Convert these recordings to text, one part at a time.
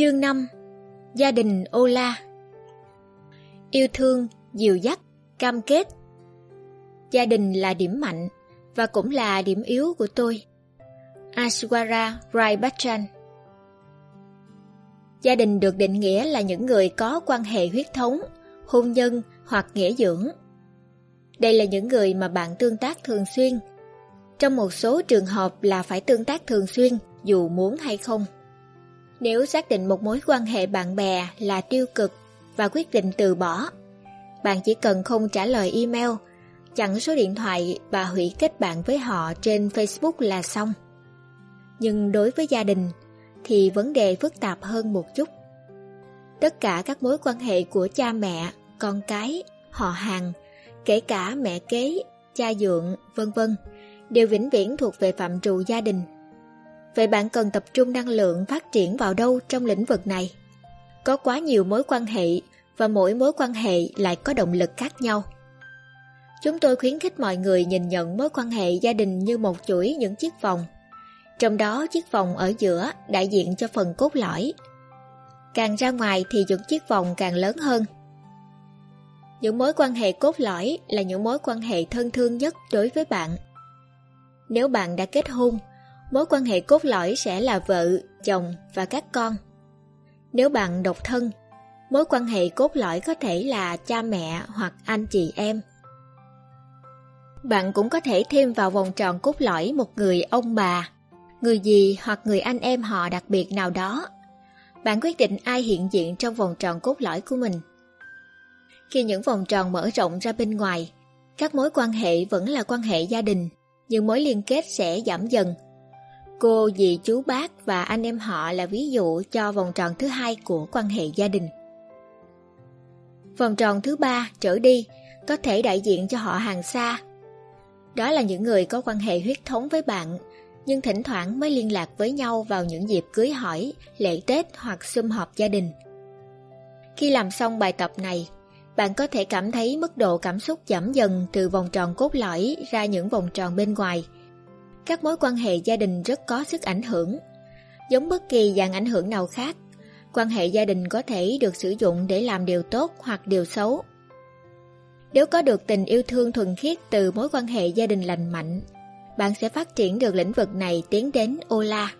Chương 5 Gia đình Ola Yêu thương, dìu dắt, cam kết Gia đình là điểm mạnh và cũng là điểm yếu của tôi. Ashwara Rai Bachchan Gia đình được định nghĩa là những người có quan hệ huyết thống, hôn nhân hoặc nghĩa dưỡng. Đây là những người mà bạn tương tác thường xuyên. Trong một số trường hợp là phải tương tác thường xuyên dù muốn hay không. Nếu xác định một mối quan hệ bạn bè là tiêu cực và quyết định từ bỏ, bạn chỉ cần không trả lời email, chặn số điện thoại và hủy kết bạn với họ trên Facebook là xong. Nhưng đối với gia đình thì vấn đề phức tạp hơn một chút. Tất cả các mối quan hệ của cha mẹ, con cái, họ hàng, kể cả mẹ kế, cha dượng, vân vân đều vĩnh viễn thuộc về phạm trù gia đình Vậy bạn cần tập trung năng lượng phát triển vào đâu trong lĩnh vực này? Có quá nhiều mối quan hệ và mỗi mối quan hệ lại có động lực khác nhau. Chúng tôi khuyến khích mọi người nhìn nhận mối quan hệ gia đình như một chuỗi những chiếc vòng. Trong đó, chiếc vòng ở giữa đại diện cho phần cốt lõi. Càng ra ngoài thì những chiếc vòng càng lớn hơn. Những mối quan hệ cốt lõi là những mối quan hệ thân thương nhất đối với bạn. Nếu bạn đã kết hôn mối quan hệ cốt lõi sẽ là vợ, chồng và các con. Nếu bạn độc thân, mối quan hệ cốt lõi có thể là cha mẹ hoặc anh chị em. Bạn cũng có thể thêm vào vòng tròn cốt lõi một người ông bà, người dì hoặc người anh em họ đặc biệt nào đó. Bạn quyết định ai hiện diện trong vòng tròn cốt lõi của mình. Khi những vòng tròn mở rộng ra bên ngoài, các mối quan hệ vẫn là quan hệ gia đình, nhưng mối liên kết sẽ giảm dần Cô, dì, chú, bác và anh em họ là ví dụ cho vòng tròn thứ hai của quan hệ gia đình. Vòng tròn thứ ba trở đi có thể đại diện cho họ hàng xa. Đó là những người có quan hệ huyết thống với bạn, nhưng thỉnh thoảng mới liên lạc với nhau vào những dịp cưới hỏi, lễ Tết hoặc sum họp gia đình. Khi làm xong bài tập này, bạn có thể cảm thấy mức độ cảm xúc giảm dần từ vòng tròn cốt lõi ra những vòng tròn bên ngoài – các mối quan hệ gia đình rất có sức ảnh hưởng. Giống bất kỳ dạng ảnh hưởng nào khác, quan hệ gia đình có thể được sử dụng để làm điều tốt hoặc điều xấu. Nếu có được tình yêu thương thuần khiết từ mối quan hệ gia đình lành mạnh, bạn sẽ phát triển được lĩnh vực này tiến đến Ola.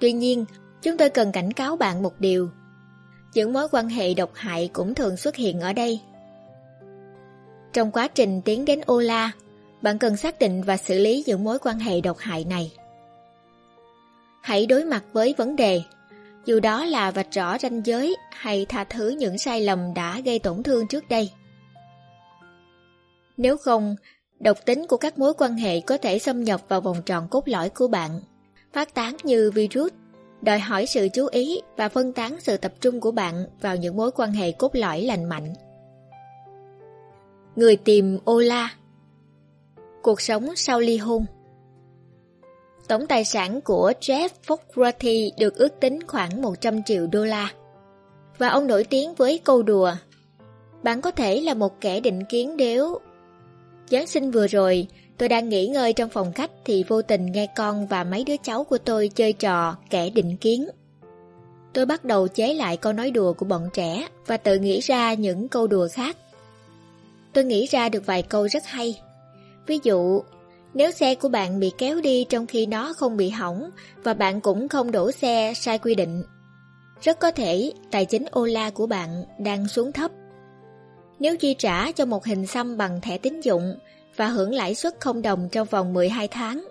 Tuy nhiên, chúng tôi cần cảnh cáo bạn một điều. Những mối quan hệ độc hại cũng thường xuất hiện ở đây. Trong quá trình tiến đến Ola, bạn cần xác định và xử lý những mối quan hệ độc hại này. Hãy đối mặt với vấn đề, dù đó là vạch rõ ranh giới hay tha thứ những sai lầm đã gây tổn thương trước đây. Nếu không, độc tính của các mối quan hệ có thể xâm nhập vào vòng tròn cốt lõi của bạn, phát tán như virus, đòi hỏi sự chú ý và phân tán sự tập trung của bạn vào những mối quan hệ cốt lõi lành mạnh. Người tìm Ola Cuộc sống sau ly hôn Tổng tài sản của Jeff Foxworthy được ước tính khoảng 100 triệu đô la. Và ông nổi tiếng với câu đùa Bạn có thể là một kẻ định kiến nếu... Giáng sinh vừa rồi, tôi đang nghỉ ngơi trong phòng khách thì vô tình nghe con và mấy đứa cháu của tôi chơi trò kẻ định kiến. Tôi bắt đầu chế lại câu nói đùa của bọn trẻ và tự nghĩ ra những câu đùa khác. Tôi nghĩ ra được vài câu rất hay Ví dụ, nếu xe của bạn bị kéo đi trong khi nó không bị hỏng và bạn cũng không đổ xe sai quy định, rất có thể tài chính Ola của bạn đang xuống thấp. Nếu chi trả cho một hình xăm bằng thẻ tín dụng và hưởng lãi suất không đồng trong vòng 12 tháng,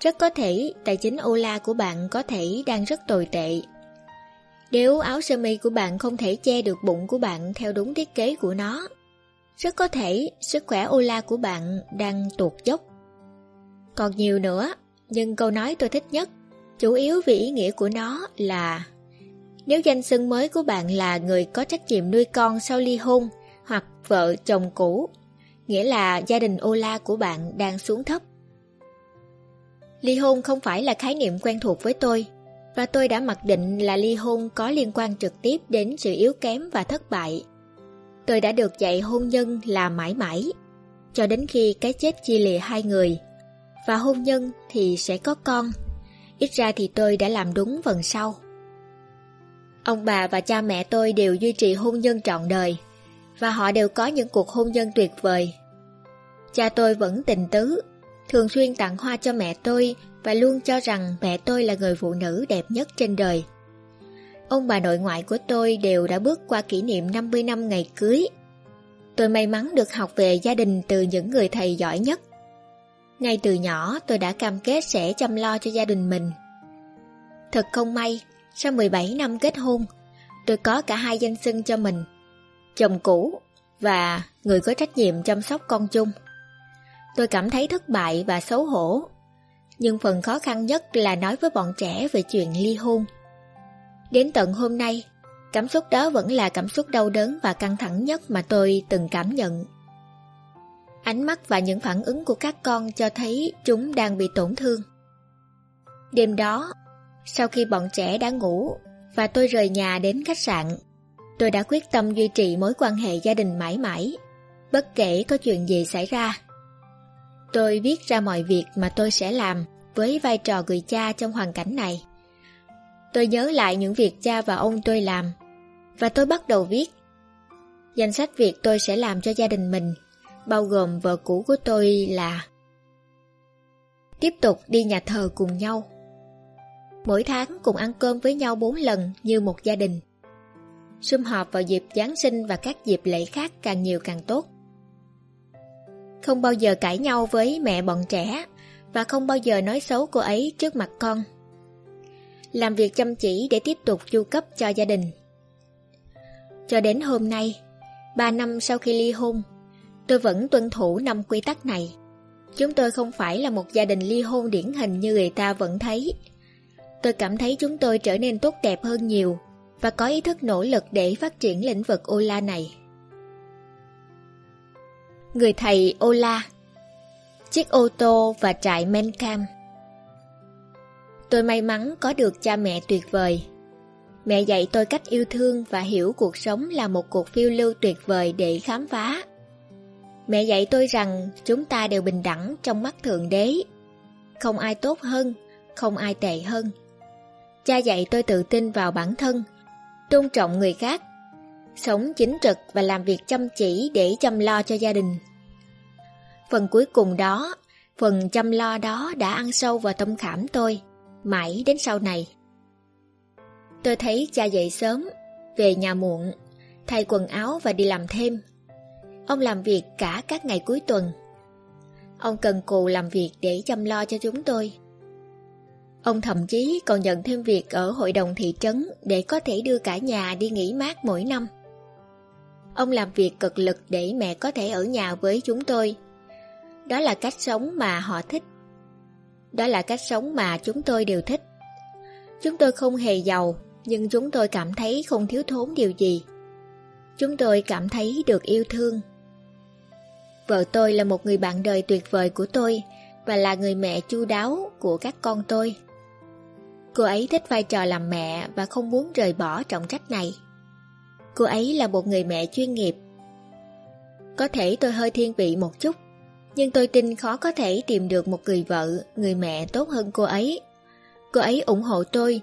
rất có thể tài chính Ola của bạn có thể đang rất tồi tệ. Nếu áo sơ mi của bạn không thể che được bụng của bạn theo đúng thiết kế của nó, rất có thể sức khỏe Ola của bạn đang tuột dốc. Còn nhiều nữa, nhưng câu nói tôi thích nhất, chủ yếu vì ý nghĩa của nó là nếu danh xưng mới của bạn là người có trách nhiệm nuôi con sau ly hôn hoặc vợ chồng cũ, nghĩa là gia đình Ola của bạn đang xuống thấp. Ly hôn không phải là khái niệm quen thuộc với tôi, và tôi đã mặc định là ly hôn có liên quan trực tiếp đến sự yếu kém và thất bại Tôi đã được dạy hôn nhân là mãi mãi, cho đến khi cái chết chia lìa hai người. Và hôn nhân thì sẽ có con. Ít ra thì tôi đã làm đúng phần sau. Ông bà và cha mẹ tôi đều duy trì hôn nhân trọn đời, và họ đều có những cuộc hôn nhân tuyệt vời. Cha tôi vẫn tình tứ, thường xuyên tặng hoa cho mẹ tôi và luôn cho rằng mẹ tôi là người phụ nữ đẹp nhất trên đời. Ông bà nội ngoại của tôi đều đã bước qua kỷ niệm 50 năm ngày cưới. Tôi may mắn được học về gia đình từ những người thầy giỏi nhất. Ngay từ nhỏ tôi đã cam kết sẽ chăm lo cho gia đình mình. Thật không may, sau 17 năm kết hôn, tôi có cả hai danh xưng cho mình. Chồng cũ và người có trách nhiệm chăm sóc con chung. Tôi cảm thấy thất bại và xấu hổ. Nhưng phần khó khăn nhất là nói với bọn trẻ về chuyện ly hôn. Đến tận hôm nay, cảm xúc đó vẫn là cảm xúc đau đớn và căng thẳng nhất mà tôi từng cảm nhận. Ánh mắt và những phản ứng của các con cho thấy chúng đang bị tổn thương. Đêm đó, sau khi bọn trẻ đã ngủ và tôi rời nhà đến khách sạn, tôi đã quyết tâm duy trì mối quan hệ gia đình mãi mãi, bất kể có chuyện gì xảy ra. Tôi viết ra mọi việc mà tôi sẽ làm với vai trò người cha trong hoàn cảnh này. Tôi nhớ lại những việc cha và ông tôi làm, và tôi bắt đầu viết. Danh sách việc tôi sẽ làm cho gia đình mình, bao gồm vợ cũ của tôi là Tiếp tục đi nhà thờ cùng nhau. Mỗi tháng cùng ăn cơm với nhau 4 lần như một gia đình. Sum họp vào dịp Giáng sinh và các dịp lễ khác càng nhiều càng tốt. Không bao giờ cãi nhau với mẹ bọn trẻ và không bao giờ nói xấu cô ấy trước mặt con. Làm việc chăm chỉ để tiếp tục chu cấp cho gia đình. Cho đến hôm nay, 3 năm sau khi ly hôn, tôi vẫn tuân thủ năm quy tắc này. Chúng tôi không phải là một gia đình ly hôn điển hình như người ta vẫn thấy. Tôi cảm thấy chúng tôi trở nên tốt đẹp hơn nhiều và có ý thức nỗ lực để phát triển lĩnh vực Ola này. Người thầy Ola Chiếc ô tô và trại Mencam Tôi may mắn có được cha mẹ tuyệt vời. Mẹ dạy tôi cách yêu thương và hiểu cuộc sống là một cuộc phiêu lưu tuyệt vời để khám phá. Mẹ dạy tôi rằng chúng ta đều bình đẳng trong mắt Thượng Đế. Không ai tốt hơn, không ai tệ hơn. Cha dạy tôi tự tin vào bản thân, tôn trọng người khác, sống chính trực và làm việc chăm chỉ để chăm lo cho gia đình. Phần cuối cùng đó, phần chăm lo đó đã ăn sâu vào tâm khảm tôi, mãi đến sau này. Tôi thấy cha dậy sớm, về nhà muộn, thay quần áo và đi làm thêm. Ông làm việc cả các ngày cuối tuần. Ông cần cù làm việc để chăm lo cho chúng tôi. Ông thậm chí còn nhận thêm việc ở hội đồng thị trấn để có thể đưa cả nhà đi nghỉ mát mỗi năm. Ông làm việc cực lực để mẹ có thể ở nhà với chúng tôi. Đó là cách sống mà họ thích. Đó là cách sống mà chúng tôi đều thích. Chúng tôi không hề giàu, nhưng chúng tôi cảm thấy không thiếu thốn điều gì. Chúng tôi cảm thấy được yêu thương. Vợ tôi là một người bạn đời tuyệt vời của tôi và là người mẹ chu đáo của các con tôi. Cô ấy thích vai trò làm mẹ và không muốn rời bỏ trọng trách này. Cô ấy là một người mẹ chuyên nghiệp. Có thể tôi hơi thiên vị một chút, nhưng tôi tin khó có thể tìm được một người vợ, người mẹ tốt hơn cô ấy. Cô ấy ủng hộ tôi,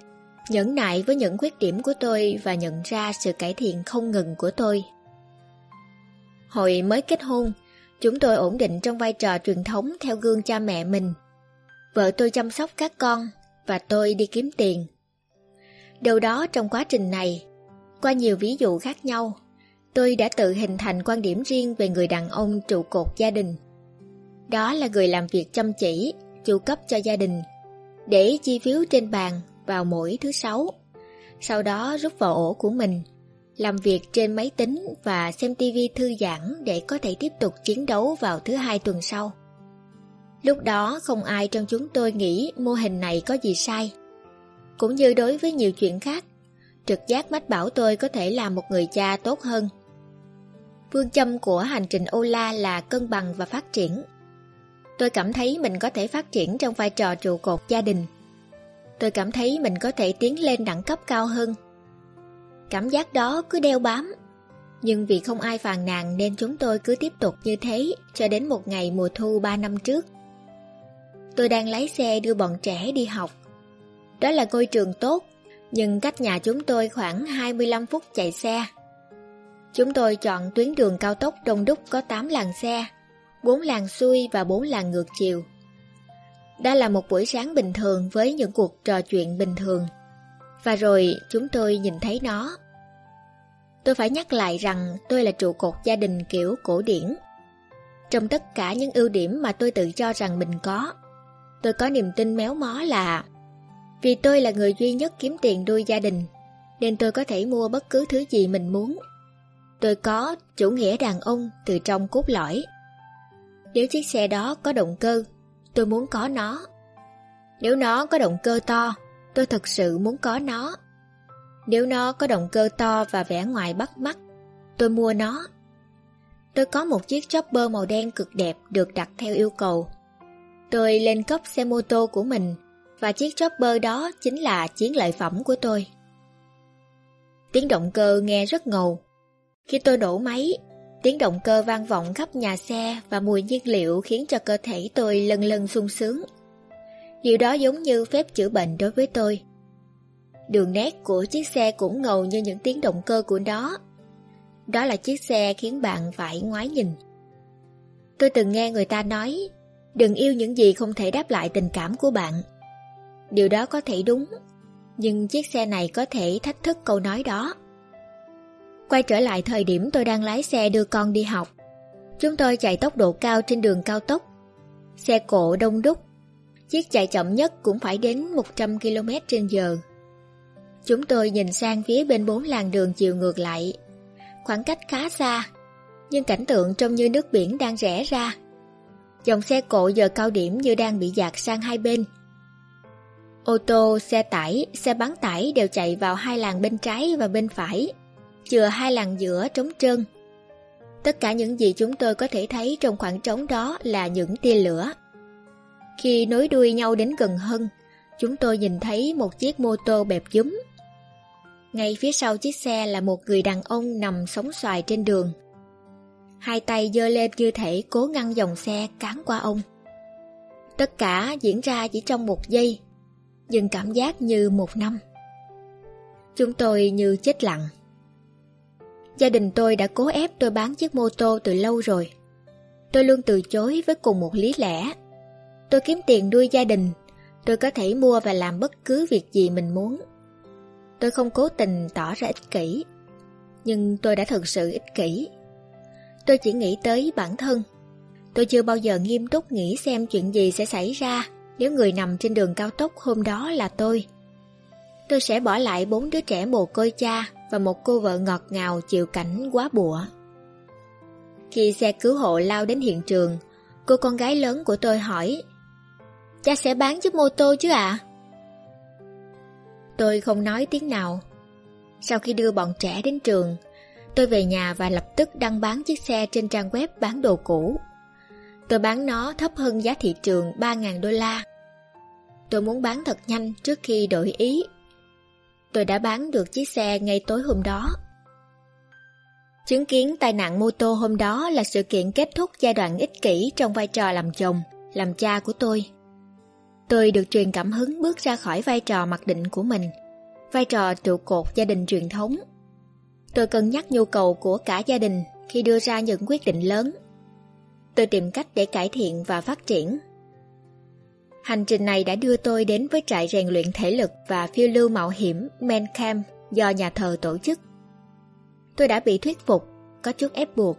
nhẫn nại với những khuyết điểm của tôi và nhận ra sự cải thiện không ngừng của tôi. Hồi mới kết hôn, chúng tôi ổn định trong vai trò truyền thống theo gương cha mẹ mình. Vợ tôi chăm sóc các con và tôi đi kiếm tiền. Đâu đó trong quá trình này, qua nhiều ví dụ khác nhau, tôi đã tự hình thành quan điểm riêng về người đàn ông trụ cột gia đình. Đó là người làm việc chăm chỉ, chu cấp cho gia đình, để chi phiếu trên bàn vào mỗi thứ sáu. Sau đó rút vào ổ của mình, làm việc trên máy tính và xem tivi thư giãn để có thể tiếp tục chiến đấu vào thứ hai tuần sau. Lúc đó không ai trong chúng tôi nghĩ mô hình này có gì sai. Cũng như đối với nhiều chuyện khác, trực giác mách bảo tôi có thể là một người cha tốt hơn. Phương châm của hành trình Ola là cân bằng và phát triển. Tôi cảm thấy mình có thể phát triển trong vai trò trụ cột gia đình. Tôi cảm thấy mình có thể tiến lên đẳng cấp cao hơn. Cảm giác đó cứ đeo bám. Nhưng vì không ai phàn nàn nên chúng tôi cứ tiếp tục như thế cho đến một ngày mùa thu 3 năm trước. Tôi đang lái xe đưa bọn trẻ đi học. Đó là ngôi trường tốt, Nhưng cách nhà chúng tôi khoảng 25 phút chạy xe. Chúng tôi chọn tuyến đường cao tốc đông đúc có 8 làn xe, bốn làng xuôi và bốn làng ngược chiều. Đó là một buổi sáng bình thường với những cuộc trò chuyện bình thường. Và rồi chúng tôi nhìn thấy nó. Tôi phải nhắc lại rằng tôi là trụ cột gia đình kiểu cổ điển. Trong tất cả những ưu điểm mà tôi tự cho rằng mình có, tôi có niềm tin méo mó là vì tôi là người duy nhất kiếm tiền nuôi gia đình, nên tôi có thể mua bất cứ thứ gì mình muốn. Tôi có chủ nghĩa đàn ông từ trong cốt lõi. Nếu chiếc xe đó có động cơ, tôi muốn có nó. Nếu nó có động cơ to, tôi thật sự muốn có nó. Nếu nó có động cơ to và vẻ ngoài bắt mắt, tôi mua nó. Tôi có một chiếc chopper màu đen cực đẹp được đặt theo yêu cầu. Tôi lên cấp xe mô tô của mình và chiếc chopper đó chính là chiến lợi phẩm của tôi. Tiếng động cơ nghe rất ngầu. Khi tôi đổ máy, tiếng động cơ vang vọng khắp nhà xe và mùi nhiên liệu khiến cho cơ thể tôi lần lần sung sướng. Điều đó giống như phép chữa bệnh đối với tôi. Đường nét của chiếc xe cũng ngầu như những tiếng động cơ của nó. Đó là chiếc xe khiến bạn phải ngoái nhìn. Tôi từng nghe người ta nói, đừng yêu những gì không thể đáp lại tình cảm của bạn. Điều đó có thể đúng, nhưng chiếc xe này có thể thách thức câu nói đó. Quay trở lại thời điểm tôi đang lái xe đưa con đi học. Chúng tôi chạy tốc độ cao trên đường cao tốc. Xe cộ đông đúc. Chiếc chạy chậm nhất cũng phải đến 100 km h Chúng tôi nhìn sang phía bên bốn làn đường chiều ngược lại. Khoảng cách khá xa, nhưng cảnh tượng trông như nước biển đang rẽ ra. Dòng xe cộ giờ cao điểm như đang bị dạt sang hai bên. Ô tô, xe tải, xe bán tải đều chạy vào hai làn bên trái và bên phải, chừa hai làn giữa trống trơn. Tất cả những gì chúng tôi có thể thấy trong khoảng trống đó là những tia lửa. Khi nối đuôi nhau đến gần hơn, chúng tôi nhìn thấy một chiếc mô tô bẹp dúm. Ngay phía sau chiếc xe là một người đàn ông nằm sóng xoài trên đường. Hai tay giơ lên như thể cố ngăn dòng xe cán qua ông. Tất cả diễn ra chỉ trong một giây nhưng cảm giác như một năm. Chúng tôi như chết lặng. Gia đình tôi đã cố ép tôi bán chiếc mô tô từ lâu rồi. Tôi luôn từ chối với cùng một lý lẽ. Tôi kiếm tiền nuôi gia đình, tôi có thể mua và làm bất cứ việc gì mình muốn. Tôi không cố tình tỏ ra ích kỷ, nhưng tôi đã thực sự ích kỷ. Tôi chỉ nghĩ tới bản thân. Tôi chưa bao giờ nghiêm túc nghĩ xem chuyện gì sẽ xảy ra nếu người nằm trên đường cao tốc hôm đó là tôi. Tôi sẽ bỏ lại bốn đứa trẻ mồ côi cha và một cô vợ ngọt ngào chịu cảnh quá bụa. Khi xe cứu hộ lao đến hiện trường, cô con gái lớn của tôi hỏi Cha sẽ bán chiếc mô tô chứ ạ? Tôi không nói tiếng nào. Sau khi đưa bọn trẻ đến trường, tôi về nhà và lập tức đăng bán chiếc xe trên trang web bán đồ cũ. Tôi bán nó thấp hơn giá thị trường 3.000 đô la Tôi muốn bán thật nhanh trước khi đổi ý. Tôi đã bán được chiếc xe ngay tối hôm đó. Chứng kiến tai nạn mô tô hôm đó là sự kiện kết thúc giai đoạn ích kỷ trong vai trò làm chồng, làm cha của tôi. Tôi được truyền cảm hứng bước ra khỏi vai trò mặc định của mình, vai trò trụ cột gia đình truyền thống. Tôi cân nhắc nhu cầu của cả gia đình khi đưa ra những quyết định lớn. Tôi tìm cách để cải thiện và phát triển Hành trình này đã đưa tôi đến với trại rèn luyện thể lực và phiêu lưu mạo hiểm Men Camp do nhà thờ tổ chức. Tôi đã bị thuyết phục, có chút ép buộc,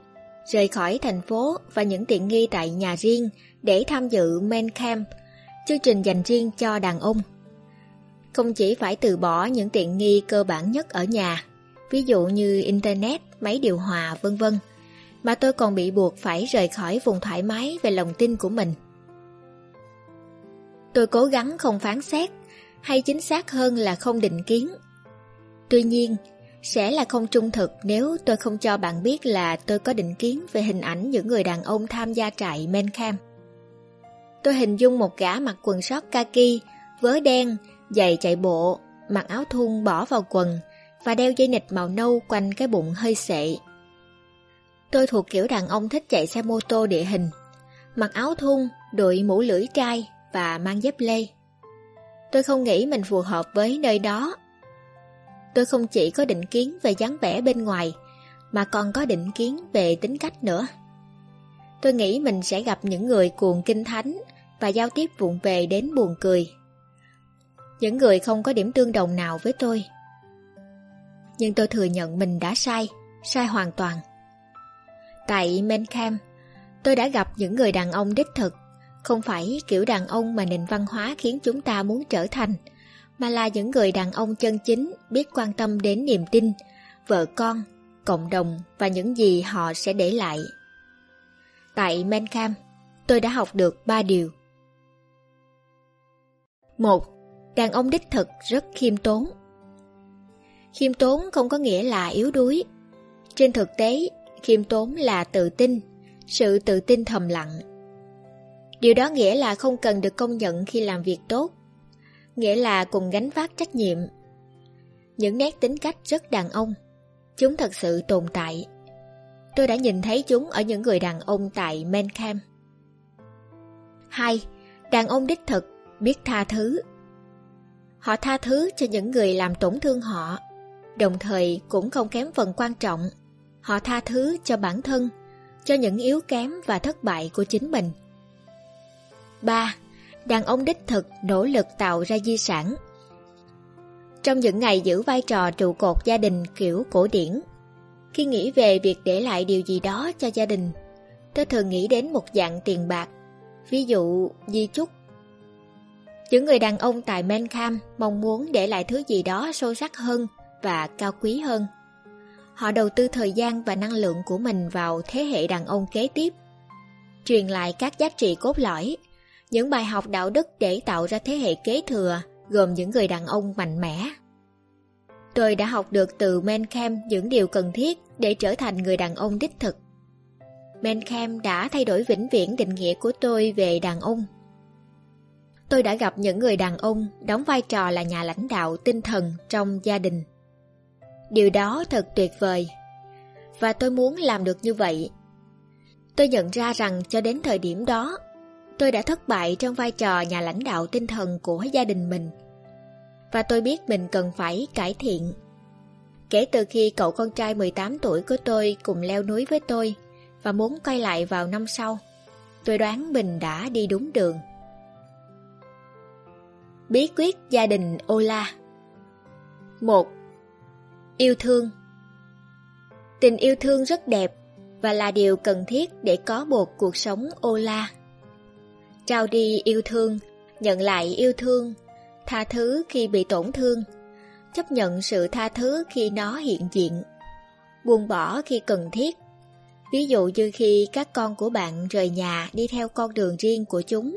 rời khỏi thành phố và những tiện nghi tại nhà riêng để tham dự Men Camp, chương trình dành riêng cho đàn ông. Không chỉ phải từ bỏ những tiện nghi cơ bản nhất ở nhà, ví dụ như Internet, máy điều hòa, vân vân, mà tôi còn bị buộc phải rời khỏi vùng thoải mái về lòng tin của mình. Tôi cố gắng không phán xét, hay chính xác hơn là không định kiến. Tuy nhiên, sẽ là không trung thực nếu tôi không cho bạn biết là tôi có định kiến về hình ảnh những người đàn ông tham gia trại Mencam. Tôi hình dung một gã mặc quần sót kaki, vớ đen, giày chạy bộ, mặc áo thun bỏ vào quần và đeo dây nịch màu nâu quanh cái bụng hơi sệ. Tôi thuộc kiểu đàn ông thích chạy xe mô tô địa hình, mặc áo thun, đội mũ lưỡi trai và mang dép lê. Tôi không nghĩ mình phù hợp với nơi đó, tôi không chỉ có định kiến về dáng vẻ bên ngoài, mà còn có định kiến về tính cách nữa. Tôi nghĩ mình sẽ gặp những người cuồng kinh thánh và giao tiếp vụng về đến buồn cười. Những người không có điểm tương đồng nào với tôi. Nhưng tôi thừa nhận mình đã sai, sai hoàn toàn. Tại Menkham, tôi đã gặp những người đàn ông đích thực, không phải kiểu đàn ông mà nền văn hóa khiến chúng ta muốn trở thành, mà là những người đàn ông chân chính biết quan tâm đến niềm tin, vợ con, cộng đồng và những gì họ sẽ để lại. Tại Mencam, tôi đã học được ba điều. một Đàn ông đích thực rất khiêm tốn. Khiêm tốn không có nghĩa là yếu đuối. Trên thực tế, khiêm tốn là tự tin, sự tự tin thầm lặng. Điều đó nghĩa là không cần được công nhận khi làm việc tốt, nghĩa là cùng gánh vác trách nhiệm. Những nét tính cách rất đàn ông, chúng thật sự tồn tại. Tôi đã nhìn thấy chúng ở những người đàn ông tại Menkham. 2. Đàn ông đích thực, biết tha thứ. Họ tha thứ cho những người làm tổn thương họ, đồng thời cũng không kém phần quan trọng. Họ tha thứ cho bản thân, cho những yếu kém và thất bại của chính mình. 3. Đàn ông đích thực nỗ lực tạo ra di sản. Trong những ngày giữ vai trò trụ cột gia đình kiểu cổ điển, khi nghĩ về việc để lại điều gì đó cho gia đình, tôi thường nghĩ đến một dạng tiền bạc, ví dụ di chúc. Những người đàn ông tại Menkham mong muốn để lại thứ gì đó sâu sắc hơn và cao quý hơn. Họ đầu tư thời gian và năng lượng của mình vào thế hệ đàn ông kế tiếp, truyền lại các giá trị cốt lõi, những bài học đạo đức để tạo ra thế hệ kế thừa gồm những người đàn ông mạnh mẽ. Tôi đã học được từ Menkem những điều cần thiết để trở thành người đàn ông đích thực. Menkem đã thay đổi vĩnh viễn định nghĩa của tôi về đàn ông. Tôi đã gặp những người đàn ông đóng vai trò là nhà lãnh đạo tinh thần trong gia đình. Điều đó thật tuyệt vời. Và tôi muốn làm được như vậy. Tôi nhận ra rằng cho đến thời điểm đó, tôi đã thất bại trong vai trò nhà lãnh đạo tinh thần của gia đình mình và tôi biết mình cần phải cải thiện. Kể từ khi cậu con trai 18 tuổi của tôi cùng leo núi với tôi và muốn quay lại vào năm sau, tôi đoán mình đã đi đúng đường. Bí quyết gia đình Ola 1. Yêu thương Tình yêu thương rất đẹp và là điều cần thiết để có một cuộc sống Ola. Trao đi yêu thương, nhận lại yêu thương tha thứ khi bị tổn thương, chấp nhận sự tha thứ khi nó hiện diện, buông bỏ khi cần thiết. Ví dụ như khi các con của bạn rời nhà đi theo con đường riêng của chúng.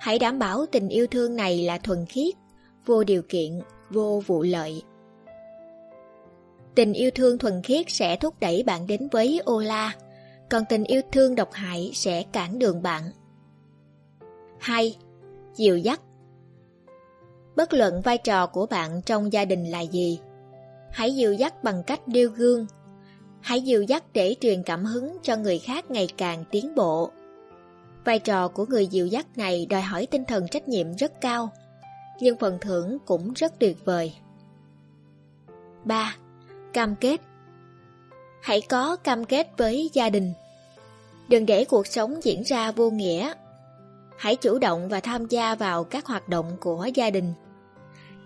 Hãy đảm bảo tình yêu thương này là thuần khiết, vô điều kiện, vô vụ lợi. Tình yêu thương thuần khiết sẽ thúc đẩy bạn đến với Ola, còn tình yêu thương độc hại sẽ cản đường bạn. 2. Dìu dắt Bất luận vai trò của bạn trong gia đình là gì, hãy dìu dắt bằng cách điêu gương. Hãy dìu dắt để truyền cảm hứng cho người khác ngày càng tiến bộ. Vai trò của người dìu dắt này đòi hỏi tinh thần trách nhiệm rất cao, nhưng phần thưởng cũng rất tuyệt vời. 3. Cam kết Hãy có cam kết với gia đình. Đừng để cuộc sống diễn ra vô nghĩa. Hãy chủ động và tham gia vào các hoạt động của gia đình.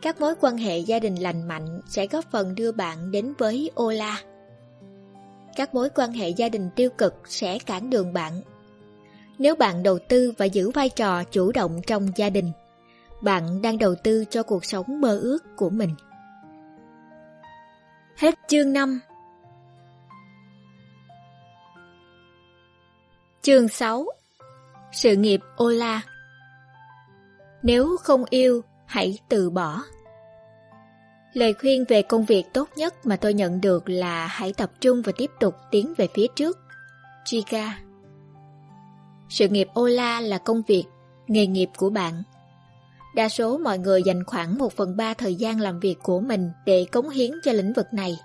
Các mối quan hệ gia đình lành mạnh sẽ góp phần đưa bạn đến với Ola. Các mối quan hệ gia đình tiêu cực sẽ cản đường bạn. Nếu bạn đầu tư và giữ vai trò chủ động trong gia đình, bạn đang đầu tư cho cuộc sống mơ ước của mình. Hết chương 5 Chương 6 sự nghiệp Ola Nếu không yêu hãy từ bỏ. Lời khuyên về công việc tốt nhất mà tôi nhận được là hãy tập trung và tiếp tục tiến về phía trước. Chica Sự nghiệp Ola là công việc, nghề nghiệp của bạn. Đa số mọi người dành khoảng 1 phần 3 thời gian làm việc của mình để cống hiến cho lĩnh vực này.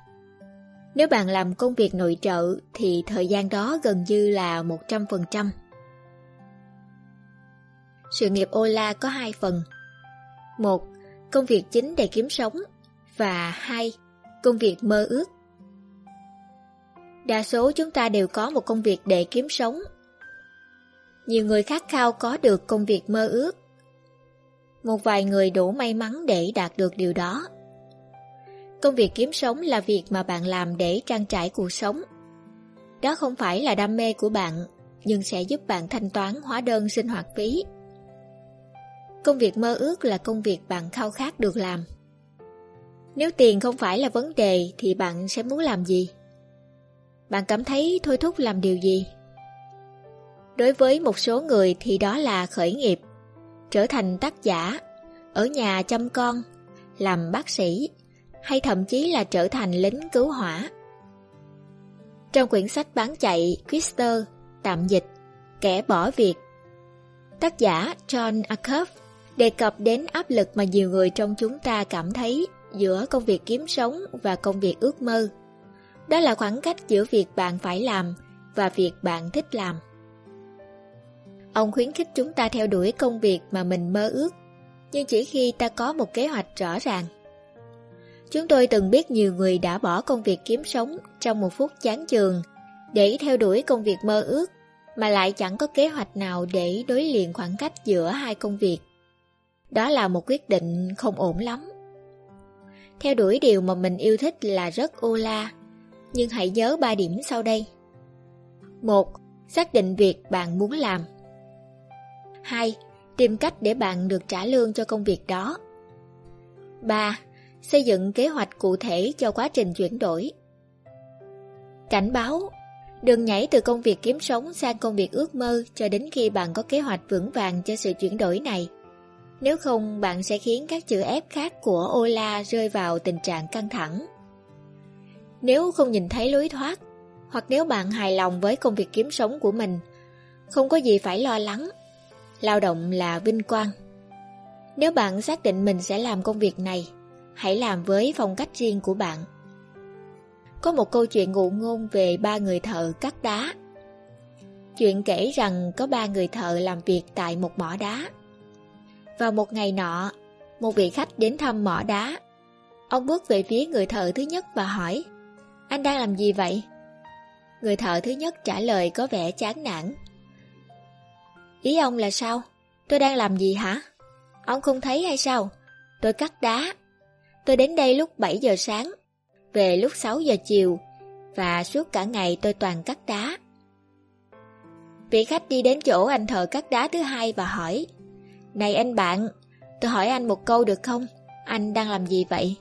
Nếu bạn làm công việc nội trợ thì thời gian đó gần như là 100%. Sự nghiệp Ola có hai phần – một Công việc chính để kiếm sống Và hai, công việc mơ ước. Đa số chúng ta đều có một công việc để kiếm sống. Nhiều người khát khao có được công việc mơ ước. Một vài người đủ may mắn để đạt được điều đó. Công việc kiếm sống là việc mà bạn làm để trang trải cuộc sống. Đó không phải là đam mê của bạn, nhưng sẽ giúp bạn thanh toán hóa đơn sinh hoạt phí. Công việc mơ ước là công việc bạn khao khát được làm. Nếu tiền không phải là vấn đề thì bạn sẽ muốn làm gì? Bạn cảm thấy thôi thúc làm điều gì? Đối với một số người thì đó là khởi nghiệp, trở thành tác giả, ở nhà chăm con, làm bác sĩ, hay thậm chí là trở thành lính cứu hỏa. Trong quyển sách bán chạy Quister, tạm dịch, kẻ bỏ việc, tác giả John Acuff đề cập đến áp lực mà nhiều người trong chúng ta cảm thấy giữa công việc kiếm sống và công việc ước mơ. Đó là khoảng cách giữa việc bạn phải làm và việc bạn thích làm. Ông khuyến khích chúng ta theo đuổi công việc mà mình mơ ước, nhưng chỉ khi ta có một kế hoạch rõ ràng. Chúng tôi từng biết nhiều người đã bỏ công việc kiếm sống trong một phút chán chường để theo đuổi công việc mơ ước mà lại chẳng có kế hoạch nào để đối liền khoảng cách giữa hai công việc. Đó là một quyết định không ổn lắm. Theo đuổi điều mà mình yêu thích là rất ô la, nhưng hãy nhớ ba điểm sau đây. một Xác định việc bạn muốn làm. 2. Tìm cách để bạn được trả lương cho công việc đó. 3. Xây dựng kế hoạch cụ thể cho quá trình chuyển đổi. Cảnh báo Đừng nhảy từ công việc kiếm sống sang công việc ước mơ cho đến khi bạn có kế hoạch vững vàng cho sự chuyển đổi này. Nếu không, bạn sẽ khiến các chữ ép khác của Ola rơi vào tình trạng căng thẳng. Nếu không nhìn thấy lối thoát, hoặc nếu bạn hài lòng với công việc kiếm sống của mình, không có gì phải lo lắng. Lao động là vinh quang. Nếu bạn xác định mình sẽ làm công việc này, hãy làm với phong cách riêng của bạn. Có một câu chuyện ngụ ngôn về ba người thợ cắt đá. Chuyện kể rằng có ba người thợ làm việc tại một mỏ đá. Vào một ngày nọ, một vị khách đến thăm mỏ đá. Ông bước về phía người thợ thứ nhất và hỏi, anh đang làm gì vậy? Người thợ thứ nhất trả lời có vẻ chán nản. Ý ông là sao? Tôi đang làm gì hả? Ông không thấy hay sao? Tôi cắt đá. Tôi đến đây lúc 7 giờ sáng, về lúc 6 giờ chiều, và suốt cả ngày tôi toàn cắt đá. Vị khách đi đến chỗ anh thợ cắt đá thứ hai và hỏi này anh bạn, tôi hỏi anh một câu được không? Anh đang làm gì vậy?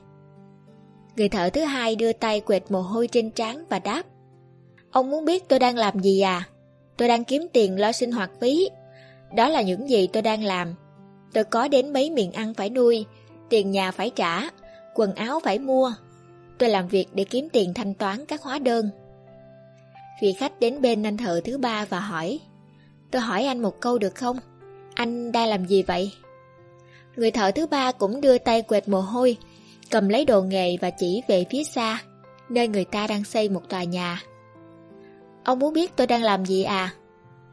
Người thợ thứ hai đưa tay quệt mồ hôi trên trán và đáp Ông muốn biết tôi đang làm gì à? Tôi đang kiếm tiền lo sinh hoạt phí. Đó là những gì tôi đang làm. Tôi có đến mấy miệng ăn phải nuôi, tiền nhà phải trả, quần áo phải mua. Tôi làm việc để kiếm tiền thanh toán các hóa đơn. Vị khách đến bên anh thợ thứ ba và hỏi Tôi hỏi anh một câu được không? Anh đang làm gì vậy? Người thợ thứ ba cũng đưa tay quệt mồ hôi, cầm lấy đồ nghề và chỉ về phía xa, nơi người ta đang xây một tòa nhà. Ông muốn biết tôi đang làm gì à?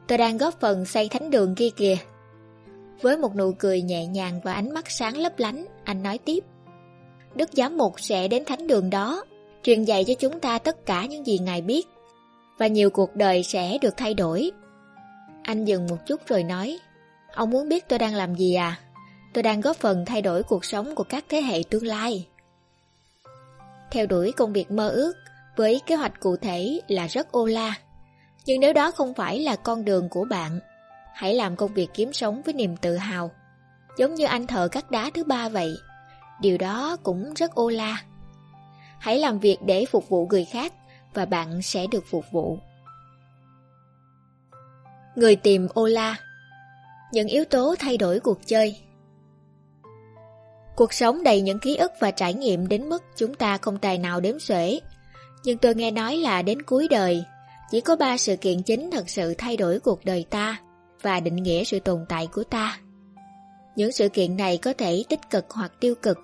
Tôi đang góp phần xây thánh đường kia kìa. Với một nụ cười nhẹ nhàng và ánh mắt sáng lấp lánh, anh nói tiếp. Đức Giám Mục sẽ đến thánh đường đó, truyền dạy cho chúng ta tất cả những gì Ngài biết, và nhiều cuộc đời sẽ được thay đổi. Anh dừng một chút rồi nói, ông muốn biết tôi đang làm gì à? Tôi đang góp phần thay đổi cuộc sống của các thế hệ tương lai. Theo đuổi công việc mơ ước với kế hoạch cụ thể là rất ô la. Nhưng nếu đó không phải là con đường của bạn, hãy làm công việc kiếm sống với niềm tự hào. Giống như anh thợ cắt đá thứ ba vậy. Điều đó cũng rất ô la. Hãy làm việc để phục vụ người khác và bạn sẽ được phục vụ. Người tìm ô la những yếu tố thay đổi cuộc chơi Cuộc sống đầy những ký ức và trải nghiệm đến mức chúng ta không tài nào đếm xuể. Nhưng tôi nghe nói là đến cuối đời, chỉ có ba sự kiện chính thật sự thay đổi cuộc đời ta và định nghĩa sự tồn tại của ta. Những sự kiện này có thể tích cực hoặc tiêu cực.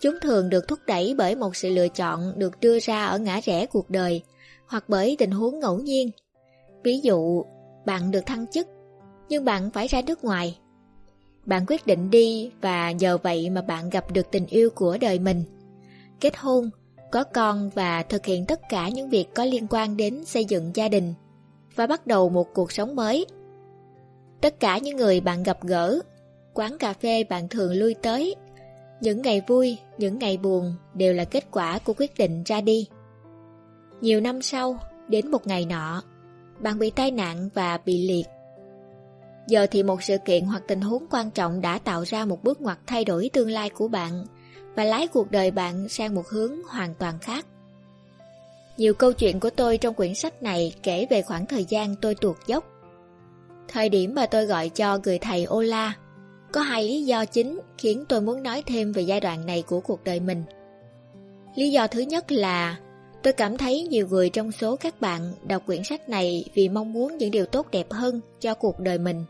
Chúng thường được thúc đẩy bởi một sự lựa chọn được đưa ra ở ngã rẽ cuộc đời hoặc bởi tình huống ngẫu nhiên. Ví dụ, bạn được thăng chức, nhưng bạn phải ra nước ngoài. Bạn quyết định đi và nhờ vậy mà bạn gặp được tình yêu của đời mình. kết hôn, có con và thực hiện tất cả những việc có liên quan đến xây dựng gia đình và bắt đầu một cuộc sống mới. Tất cả những người bạn gặp gỡ, quán cà phê bạn thường lui tới, những ngày vui, những ngày buồn đều là kết quả của quyết định ra đi. Nhiều năm sau, đến một ngày nọ, bạn bị tai nạn và bị liệt. Giờ thì một sự kiện hoặc tình huống quan trọng đã tạo ra một bước ngoặt thay đổi tương lai của bạn và lái cuộc đời bạn sang một hướng hoàn toàn khác. Nhiều câu chuyện của tôi trong quyển sách này kể về khoảng thời gian tôi tuột dốc. Thời điểm mà tôi gọi cho người thầy Ola, có hai lý do chính khiến tôi muốn nói thêm về giai đoạn này của cuộc đời mình. Lý do thứ nhất là tôi cảm thấy nhiều người trong số các bạn đọc quyển sách này vì mong muốn những điều tốt đẹp hơn cho cuộc đời mình.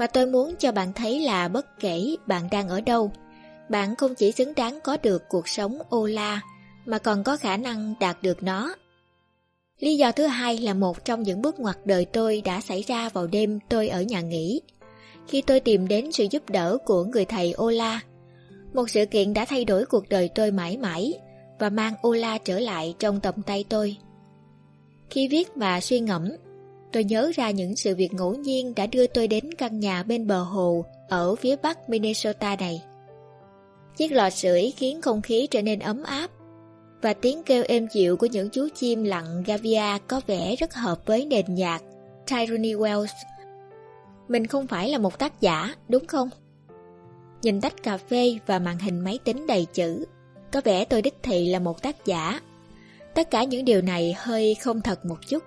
Và tôi muốn cho bạn thấy là bất kể bạn đang ở đâu, bạn không chỉ xứng đáng có được cuộc sống ô la, mà còn có khả năng đạt được nó. Lý do thứ hai là một trong những bước ngoặt đời tôi đã xảy ra vào đêm tôi ở nhà nghỉ. Khi tôi tìm đến sự giúp đỡ của người thầy Ola, một sự kiện đã thay đổi cuộc đời tôi mãi mãi và mang Ola trở lại trong tầm tay tôi. Khi viết và suy ngẫm, tôi nhớ ra những sự việc ngẫu nhiên đã đưa tôi đến căn nhà bên bờ hồ ở phía bắc Minnesota này. Chiếc lò sưởi khiến không khí trở nên ấm áp và tiếng kêu êm dịu của những chú chim lặng Gavia có vẻ rất hợp với nền nhạc Tyrone Wells. Mình không phải là một tác giả, đúng không? Nhìn tách cà phê và màn hình máy tính đầy chữ, có vẻ tôi đích thị là một tác giả. Tất cả những điều này hơi không thật một chút.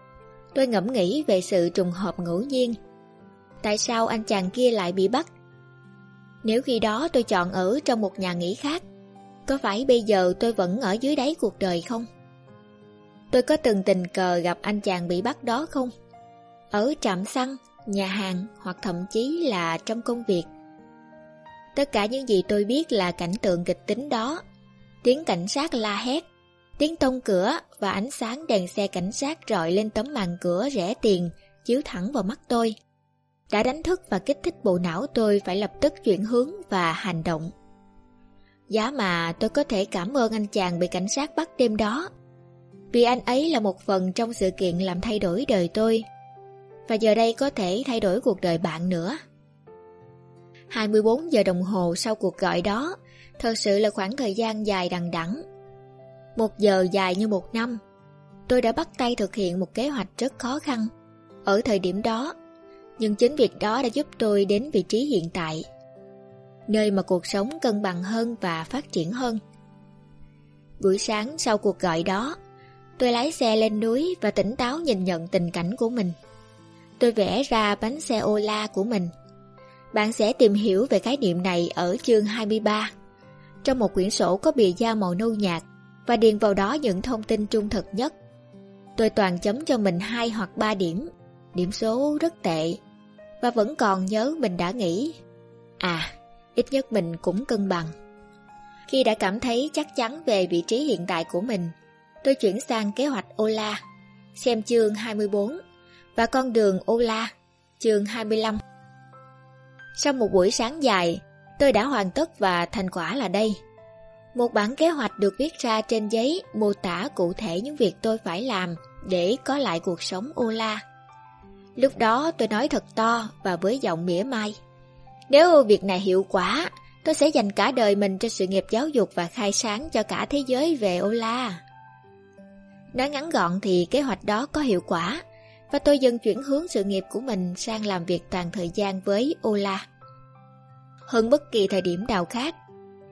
Tôi ngẫm nghĩ về sự trùng hợp ngẫu nhiên. Tại sao anh chàng kia lại bị bắt nếu khi đó tôi chọn ở trong một nhà nghỉ khác, có phải bây giờ tôi vẫn ở dưới đáy cuộc đời không? Tôi có từng tình cờ gặp anh chàng bị bắt đó không? Ở trạm xăng, nhà hàng hoặc thậm chí là trong công việc. Tất cả những gì tôi biết là cảnh tượng kịch tính đó. Tiếng cảnh sát la hét, tiếng tông cửa và ánh sáng đèn xe cảnh sát rọi lên tấm màn cửa rẻ tiền chiếu thẳng vào mắt tôi đã đánh thức và kích thích bộ não tôi phải lập tức chuyển hướng và hành động. Giá mà tôi có thể cảm ơn anh chàng bị cảnh sát bắt đêm đó, vì anh ấy là một phần trong sự kiện làm thay đổi đời tôi, và giờ đây có thể thay đổi cuộc đời bạn nữa. 24 giờ đồng hồ sau cuộc gọi đó, thật sự là khoảng thời gian dài đằng đẵng. Một giờ dài như một năm, tôi đã bắt tay thực hiện một kế hoạch rất khó khăn. Ở thời điểm đó, nhưng chính việc đó đã giúp tôi đến vị trí hiện tại, nơi mà cuộc sống cân bằng hơn và phát triển hơn. Buổi sáng sau cuộc gọi đó, tôi lái xe lên núi và tỉnh táo nhìn nhận tình cảnh của mình. Tôi vẽ ra bánh xe ô la của mình. Bạn sẽ tìm hiểu về khái niệm này ở chương 23. Trong một quyển sổ có bìa da màu nâu nhạt và điền vào đó những thông tin trung thực nhất. Tôi toàn chấm cho mình hai hoặc ba điểm điểm số rất tệ và vẫn còn nhớ mình đã nghĩ à, ít nhất mình cũng cân bằng. Khi đã cảm thấy chắc chắn về vị trí hiện tại của mình, tôi chuyển sang kế hoạch Ola, xem chương 24 và con đường Ola, chương 25. Sau một buổi sáng dài, tôi đã hoàn tất và thành quả là đây. Một bản kế hoạch được viết ra trên giấy mô tả cụ thể những việc tôi phải làm để có lại cuộc sống Ola. Lúc đó tôi nói thật to và với giọng mỉa mai. Nếu việc này hiệu quả, tôi sẽ dành cả đời mình cho sự nghiệp giáo dục và khai sáng cho cả thế giới về Ola. Nói ngắn gọn thì kế hoạch đó có hiệu quả và tôi dần chuyển hướng sự nghiệp của mình sang làm việc toàn thời gian với Ola. Hơn bất kỳ thời điểm nào khác,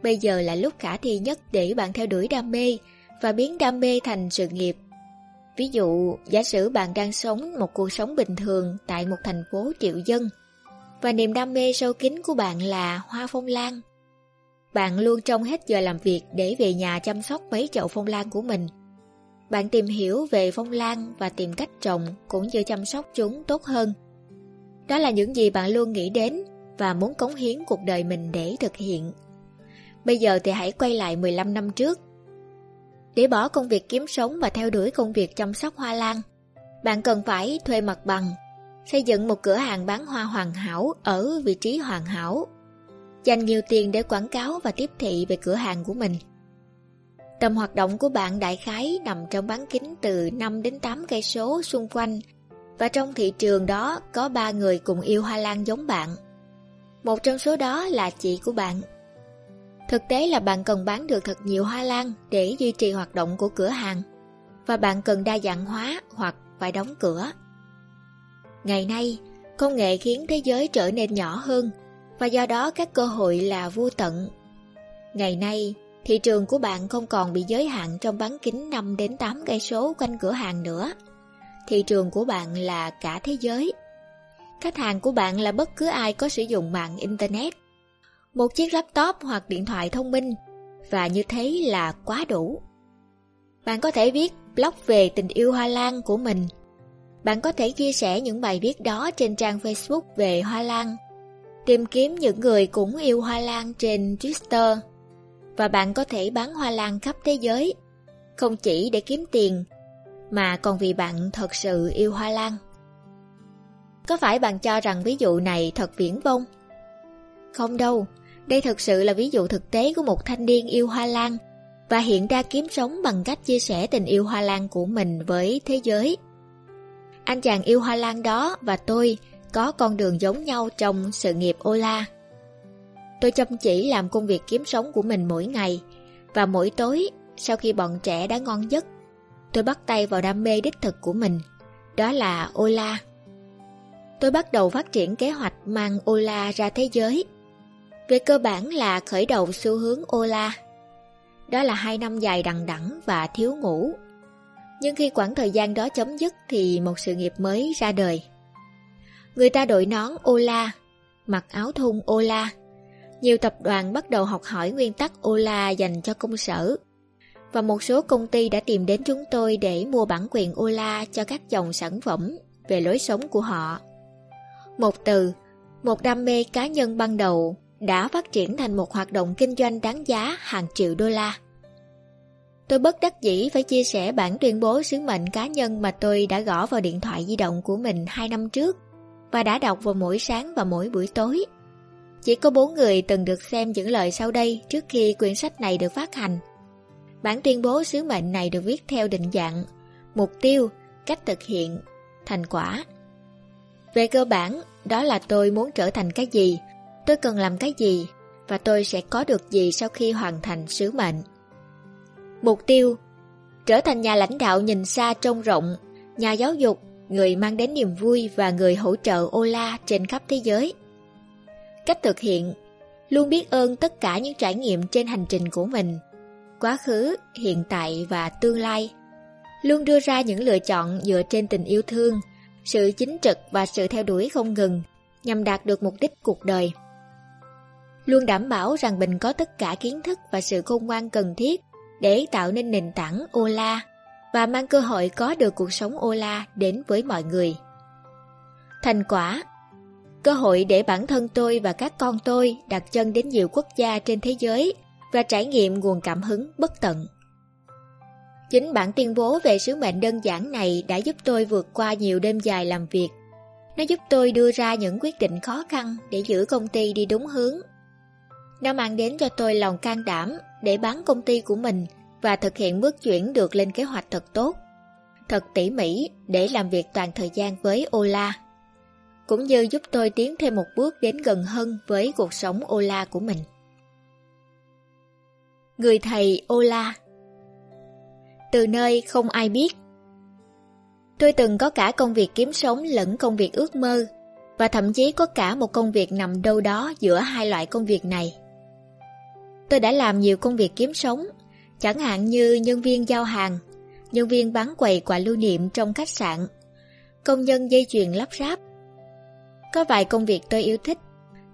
bây giờ là lúc khả thi nhất để bạn theo đuổi đam mê và biến đam mê thành sự nghiệp Ví dụ, giả sử bạn đang sống một cuộc sống bình thường tại một thành phố triệu dân và niềm đam mê sâu kín của bạn là hoa phong lan. Bạn luôn trong hết giờ làm việc để về nhà chăm sóc mấy chậu phong lan của mình. Bạn tìm hiểu về phong lan và tìm cách trồng cũng như chăm sóc chúng tốt hơn. Đó là những gì bạn luôn nghĩ đến và muốn cống hiến cuộc đời mình để thực hiện. Bây giờ thì hãy quay lại 15 năm trước để bỏ công việc kiếm sống và theo đuổi công việc chăm sóc hoa lan, bạn cần phải thuê mặt bằng, xây dựng một cửa hàng bán hoa hoàn hảo ở vị trí hoàn hảo, dành nhiều tiền để quảng cáo và tiếp thị về cửa hàng của mình. Tầm hoạt động của bạn đại khái nằm trong bán kính từ 5 đến 8 cây số xung quanh và trong thị trường đó có ba người cùng yêu hoa lan giống bạn. Một trong số đó là chị của bạn. Thực tế là bạn cần bán được thật nhiều hoa lan để duy trì hoạt động của cửa hàng và bạn cần đa dạng hóa hoặc phải đóng cửa. Ngày nay, công nghệ khiến thế giới trở nên nhỏ hơn và do đó các cơ hội là vô tận. Ngày nay, thị trường của bạn không còn bị giới hạn trong bán kính 5 đến 8 cây số quanh cửa hàng nữa. Thị trường của bạn là cả thế giới. Khách hàng của bạn là bất cứ ai có sử dụng mạng Internet, một chiếc laptop hoặc điện thoại thông minh, và như thế là quá đủ. Bạn có thể viết blog về tình yêu hoa lan của mình. Bạn có thể chia sẻ những bài viết đó trên trang Facebook về hoa lan, tìm kiếm những người cũng yêu hoa lan trên Twitter, và bạn có thể bán hoa lan khắp thế giới, không chỉ để kiếm tiền, mà còn vì bạn thật sự yêu hoa lan. Có phải bạn cho rằng ví dụ này thật viễn vông? Không đâu, đây thực sự là ví dụ thực tế của một thanh niên yêu hoa lan và hiện ra kiếm sống bằng cách chia sẻ tình yêu hoa lan của mình với thế giới. Anh chàng yêu hoa lan đó và tôi có con đường giống nhau trong sự nghiệp Ola. Tôi chăm chỉ làm công việc kiếm sống của mình mỗi ngày và mỗi tối sau khi bọn trẻ đã ngon giấc, tôi bắt tay vào đam mê đích thực của mình, đó là Ola. Tôi bắt đầu phát triển kế hoạch mang Ola ra thế giới. Về cơ bản là khởi đầu xu hướng Ola. Đó là hai năm dài đằng đẵng và thiếu ngủ. Nhưng khi quãng thời gian đó chấm dứt thì một sự nghiệp mới ra đời. Người ta đội nón Ola, mặc áo thun Ola. Nhiều tập đoàn bắt đầu học hỏi nguyên tắc Ola dành cho công sở. Và một số công ty đã tìm đến chúng tôi để mua bản quyền Ola cho các dòng sản phẩm về lối sống của họ. Một từ, một đam mê cá nhân ban đầu đã phát triển thành một hoạt động kinh doanh đáng giá hàng triệu đô la. Tôi bất đắc dĩ phải chia sẻ bản tuyên bố sứ mệnh cá nhân mà tôi đã gõ vào điện thoại di động của mình hai năm trước và đã đọc vào mỗi sáng và mỗi buổi tối. Chỉ có bốn người từng được xem những lời sau đây trước khi quyển sách này được phát hành. Bản tuyên bố sứ mệnh này được viết theo định dạng, mục tiêu, cách thực hiện, thành quả. Về cơ bản, đó là tôi muốn trở thành cái gì, tôi cần làm cái gì và tôi sẽ có được gì sau khi hoàn thành sứ mệnh. Mục tiêu Trở thành nhà lãnh đạo nhìn xa trông rộng, nhà giáo dục, người mang đến niềm vui và người hỗ trợ Ola trên khắp thế giới. Cách thực hiện Luôn biết ơn tất cả những trải nghiệm trên hành trình của mình, quá khứ, hiện tại và tương lai. Luôn đưa ra những lựa chọn dựa trên tình yêu thương, sự chính trực và sự theo đuổi không ngừng nhằm đạt được mục đích cuộc đời. Luôn đảm bảo rằng mình có tất cả kiến thức và sự khôn ngoan cần thiết để tạo nên nền tảng Ola và mang cơ hội có được cuộc sống Ola đến với mọi người. Thành quả, Cơ hội để bản thân tôi và các con tôi đặt chân đến nhiều quốc gia trên thế giới và trải nghiệm nguồn cảm hứng bất tận. Chính bản tuyên bố về sứ mệnh đơn giản này đã giúp tôi vượt qua nhiều đêm dài làm việc. Nó giúp tôi đưa ra những quyết định khó khăn để giữ công ty đi đúng hướng. Nó mang đến cho tôi lòng can đảm để bán công ty của mình và thực hiện bước chuyển được lên kế hoạch thật tốt, thật tỉ mỉ để làm việc toàn thời gian với Ola. Cũng như giúp tôi tiến thêm một bước đến gần hơn với cuộc sống Ola của mình. Người thầy Ola Từ nơi không ai biết Tôi từng có cả công việc kiếm sống lẫn công việc ước mơ và thậm chí có cả một công việc nằm đâu đó giữa hai loại công việc này. Tôi đã làm nhiều công việc kiếm sống, chẳng hạn như nhân viên giao hàng, nhân viên bán quầy quà lưu niệm trong khách sạn, công nhân dây chuyền lắp ráp. Có vài công việc tôi yêu thích,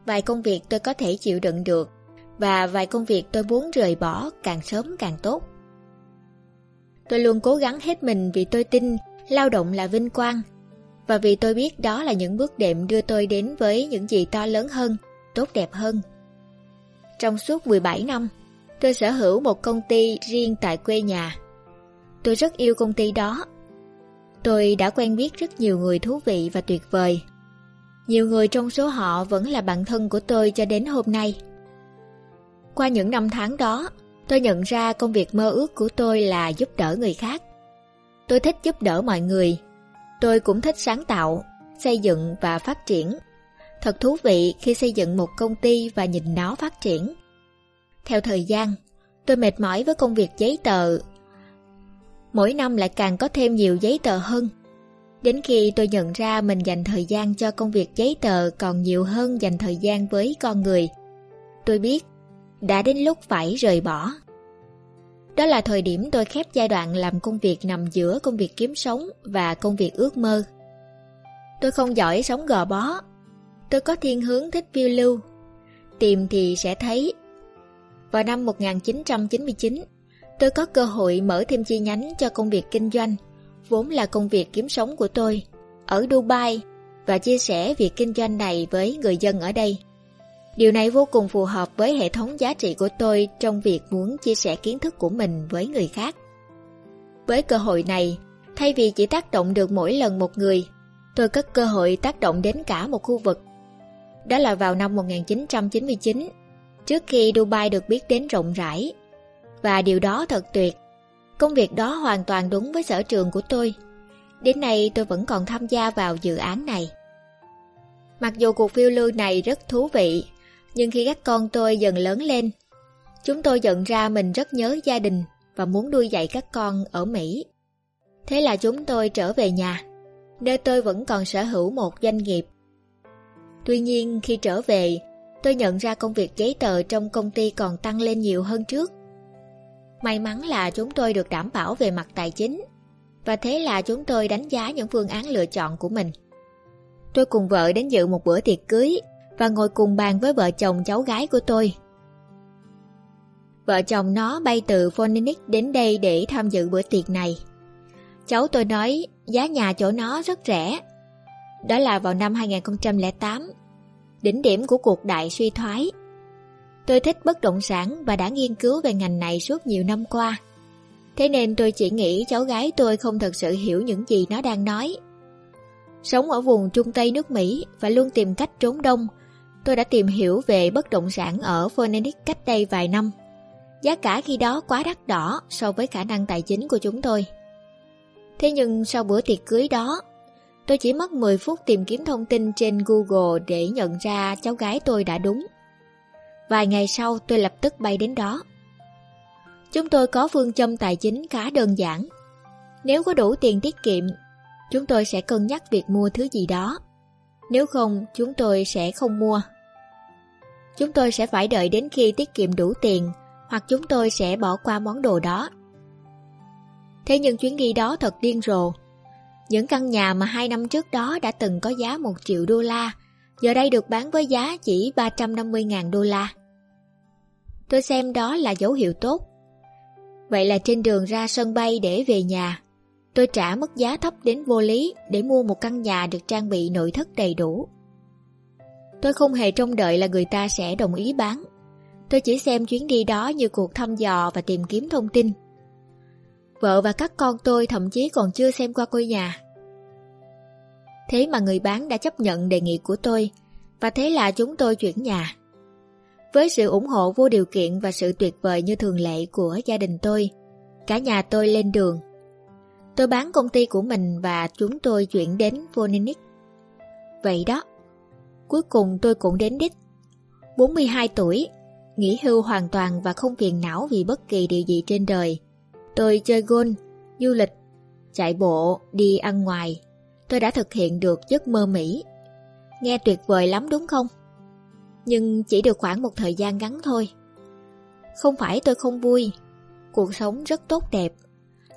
vài công việc tôi có thể chịu đựng được, và vài công việc tôi muốn rời bỏ càng sớm càng tốt. Tôi luôn cố gắng hết mình vì tôi tin lao động là vinh quang, và vì tôi biết đó là những bước đệm đưa tôi đến với những gì to lớn hơn, tốt đẹp hơn. Trong suốt 17 năm, tôi sở hữu một công ty riêng tại quê nhà. Tôi rất yêu công ty đó. Tôi đã quen biết rất nhiều người thú vị và tuyệt vời. Nhiều người trong số họ vẫn là bạn thân của tôi cho đến hôm nay. Qua những năm tháng đó, Tôi nhận ra công việc mơ ước của tôi là giúp đỡ người khác. Tôi thích giúp đỡ mọi người. Tôi cũng thích sáng tạo, xây dựng và phát triển. Thật thú vị khi xây dựng một công ty và nhìn nó phát triển. Theo thời gian, tôi mệt mỏi với công việc giấy tờ. Mỗi năm lại càng có thêm nhiều giấy tờ hơn. Đến khi tôi nhận ra mình dành thời gian cho công việc giấy tờ còn nhiều hơn dành thời gian với con người. Tôi biết, đã đến lúc phải rời bỏ. Đó là thời điểm tôi khép giai đoạn làm công việc nằm giữa công việc kiếm sống và công việc ước mơ. Tôi không giỏi sống gò bó. Tôi có thiên hướng thích phiêu lưu. Tìm thì sẽ thấy. Vào năm 1999, tôi có cơ hội mở thêm chi nhánh cho công việc kinh doanh vốn là công việc kiếm sống của tôi, ở Dubai và chia sẻ việc kinh doanh này với người dân ở đây. Điều này vô cùng phù hợp với hệ thống giá trị của tôi trong việc muốn chia sẻ kiến thức của mình với người khác. Với cơ hội này, thay vì chỉ tác động được mỗi lần một người, tôi có cơ hội tác động đến cả một khu vực. Đó là vào năm 1999, trước khi Dubai được biết đến rộng rãi. Và điều đó thật tuyệt Công việc đó hoàn toàn đúng với sở trường của tôi. Đến nay tôi vẫn còn tham gia vào dự án này. Mặc dù cuộc phiêu lưu này rất thú vị, nhưng khi các con tôi dần lớn lên, chúng tôi nhận ra mình rất nhớ gia đình và muốn nuôi dạy các con ở Mỹ. Thế là chúng tôi trở về nhà, nơi tôi vẫn còn sở hữu một doanh nghiệp. Tuy nhiên khi trở về, tôi nhận ra công việc giấy tờ trong công ty còn tăng lên nhiều hơn trước. May mắn là chúng tôi được đảm bảo về mặt tài chính và thế là chúng tôi đánh giá những phương án lựa chọn của mình. Tôi cùng vợ đến dự một bữa tiệc cưới và ngồi cùng bàn với vợ chồng cháu gái của tôi. Vợ chồng nó bay từ Phoenix đến đây để tham dự bữa tiệc này. Cháu tôi nói giá nhà chỗ nó rất rẻ. Đó là vào năm 2008, đỉnh điểm của cuộc đại suy thoái Tôi thích bất động sản và đã nghiên cứu về ngành này suốt nhiều năm qua. Thế nên tôi chỉ nghĩ cháu gái tôi không thật sự hiểu những gì nó đang nói. Sống ở vùng Trung Tây nước Mỹ và luôn tìm cách trốn đông, tôi đã tìm hiểu về bất động sản ở Phoenix cách đây vài năm. Giá cả khi đó quá đắt đỏ so với khả năng tài chính của chúng tôi. Thế nhưng sau bữa tiệc cưới đó, tôi chỉ mất 10 phút tìm kiếm thông tin trên Google để nhận ra cháu gái tôi đã đúng. Vài ngày sau tôi lập tức bay đến đó. Chúng tôi có phương châm tài chính khá đơn giản. Nếu có đủ tiền tiết kiệm, chúng tôi sẽ cân nhắc việc mua thứ gì đó. Nếu không, chúng tôi sẽ không mua. Chúng tôi sẽ phải đợi đến khi tiết kiệm đủ tiền hoặc chúng tôi sẽ bỏ qua món đồ đó. Thế nhưng chuyến đi đó thật điên rồ. Những căn nhà mà hai năm trước đó đã từng có giá 1 triệu đô la giờ đây được bán với giá chỉ 350.000 đô la. Tôi xem đó là dấu hiệu tốt. Vậy là trên đường ra sân bay để về nhà, tôi trả mức giá thấp đến vô lý để mua một căn nhà được trang bị nội thất đầy đủ. Tôi không hề trông đợi là người ta sẽ đồng ý bán. Tôi chỉ xem chuyến đi đó như cuộc thăm dò và tìm kiếm thông tin. Vợ và các con tôi thậm chí còn chưa xem qua ngôi nhà. Thế mà người bán đã chấp nhận đề nghị của tôi và thế là chúng tôi chuyển nhà. Với sự ủng hộ vô điều kiện và sự tuyệt vời như thường lệ của gia đình tôi, cả nhà tôi lên đường. Tôi bán công ty của mình và chúng tôi chuyển đến Voninic. Vậy đó, cuối cùng tôi cũng đến đích. 42 tuổi, nghỉ hưu hoàn toàn và không phiền não vì bất kỳ điều gì trên đời. Tôi chơi golf, du lịch, chạy bộ, đi ăn ngoài, tôi đã thực hiện được giấc mơ Mỹ. Nghe tuyệt vời lắm đúng không? Nhưng chỉ được khoảng một thời gian ngắn thôi. Không phải tôi không vui, cuộc sống rất tốt đẹp,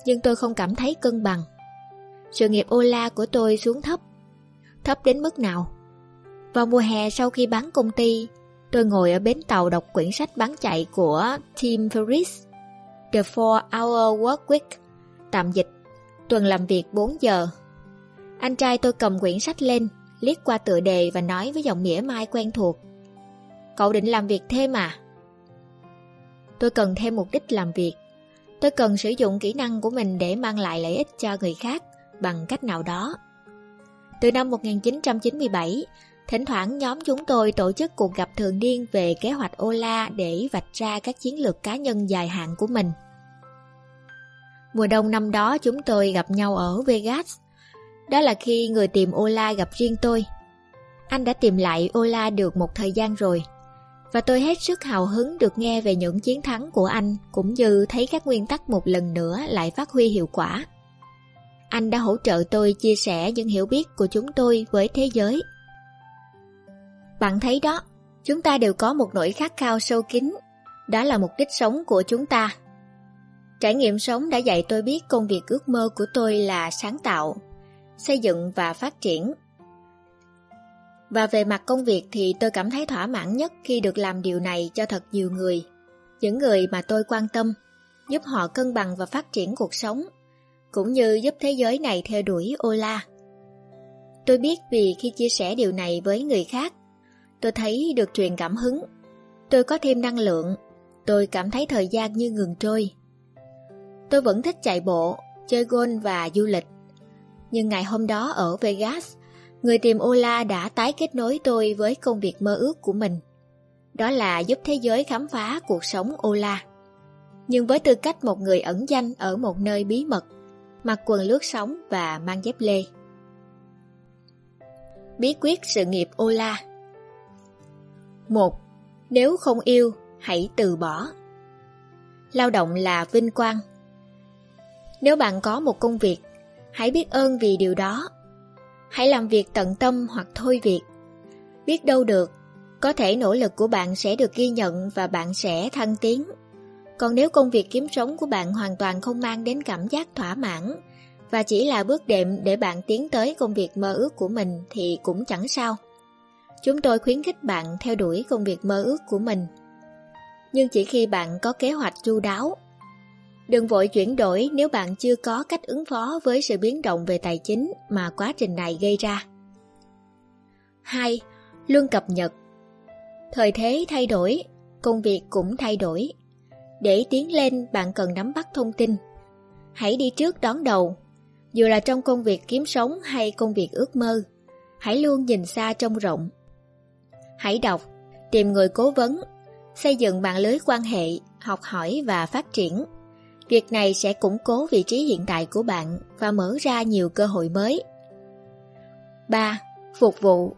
nhưng tôi không cảm thấy cân bằng. Sự nghiệp Ola của tôi xuống thấp. Thấp đến mức nào? Vào mùa hè sau khi bán công ty, tôi ngồi ở bến tàu đọc quyển sách bán chạy của Tim Ferriss, The 4-Hour Work Week, tạm dịch, tuần làm việc 4 giờ anh trai tôi cầm quyển sách lên, liếc qua tựa đề và nói với giọng mỉa mai quen thuộc. Cậu định làm việc thêm à? Tôi cần thêm mục đích làm việc. Tôi cần sử dụng kỹ năng của mình để mang lại lợi ích cho người khác bằng cách nào đó. Từ năm 1997, Thỉnh thoảng nhóm chúng tôi tổ chức cuộc gặp thường niên về kế hoạch Ola để vạch ra các chiến lược cá nhân dài hạn của mình. Mùa đông năm đó chúng tôi gặp nhau ở Vegas. Đó là khi người tìm Ola gặp riêng tôi. Anh đã tìm lại Ola được một thời gian rồi. Và tôi hết sức hào hứng được nghe về những chiến thắng của anh, cũng như thấy các nguyên tắc một lần nữa lại phát huy hiệu quả. Anh đã hỗ trợ tôi chia sẻ những hiểu biết của chúng tôi với thế giới. Bạn thấy đó, chúng ta đều có một nỗi khát khao sâu kín. Đó là mục đích sống của chúng ta. Trải nghiệm sống đã dạy tôi biết công việc ước mơ của tôi là sáng tạo, xây dựng và phát triển. Và về mặt công việc thì tôi cảm thấy thỏa mãn nhất khi được làm điều này cho thật nhiều người. Những người mà tôi quan tâm, giúp họ cân bằng và phát triển cuộc sống, cũng như giúp thế giới này theo đuổi Ola. Tôi biết vì khi chia sẻ điều này với người khác, tôi thấy được truyền cảm hứng. Tôi có thêm năng lượng, tôi cảm thấy thời gian như ngừng trôi. Tôi vẫn thích chạy bộ, chơi golf và du lịch. Nhưng ngày hôm đó ở Vegas, người tìm Ola đã tái kết nối tôi với công việc mơ ước của mình. Đó là giúp thế giới khám phá cuộc sống Ola. Nhưng với tư cách một người ẩn danh ở một nơi bí mật, mặc quần lướt sóng và mang dép lê. Bí quyết sự nghiệp Ola 1. Nếu không yêu, hãy từ bỏ. Lao động là vinh quang, nếu bạn có một công việc, hãy biết ơn vì điều đó. Hãy làm việc tận tâm hoặc thôi việc. Biết đâu được, có thể nỗ lực của bạn sẽ được ghi nhận và bạn sẽ thăng tiến. Còn nếu công việc kiếm sống của bạn hoàn toàn không mang đến cảm giác thỏa mãn và chỉ là bước đệm để bạn tiến tới công việc mơ ước của mình thì cũng chẳng sao. Chúng tôi khuyến khích bạn theo đuổi công việc mơ ước của mình. Nhưng chỉ khi bạn có kế hoạch chu đáo Đừng vội chuyển đổi nếu bạn chưa có cách ứng phó với sự biến động về tài chính mà quá trình này gây ra. 2. Luôn cập nhật Thời thế thay đổi, công việc cũng thay đổi. Để tiến lên bạn cần nắm bắt thông tin. Hãy đi trước đón đầu. Dù là trong công việc kiếm sống hay công việc ước mơ, hãy luôn nhìn xa trông rộng. Hãy đọc, tìm người cố vấn, xây dựng mạng lưới quan hệ, học hỏi và phát triển Việc này sẽ củng cố vị trí hiện tại của bạn và mở ra nhiều cơ hội mới. 3. Phục vụ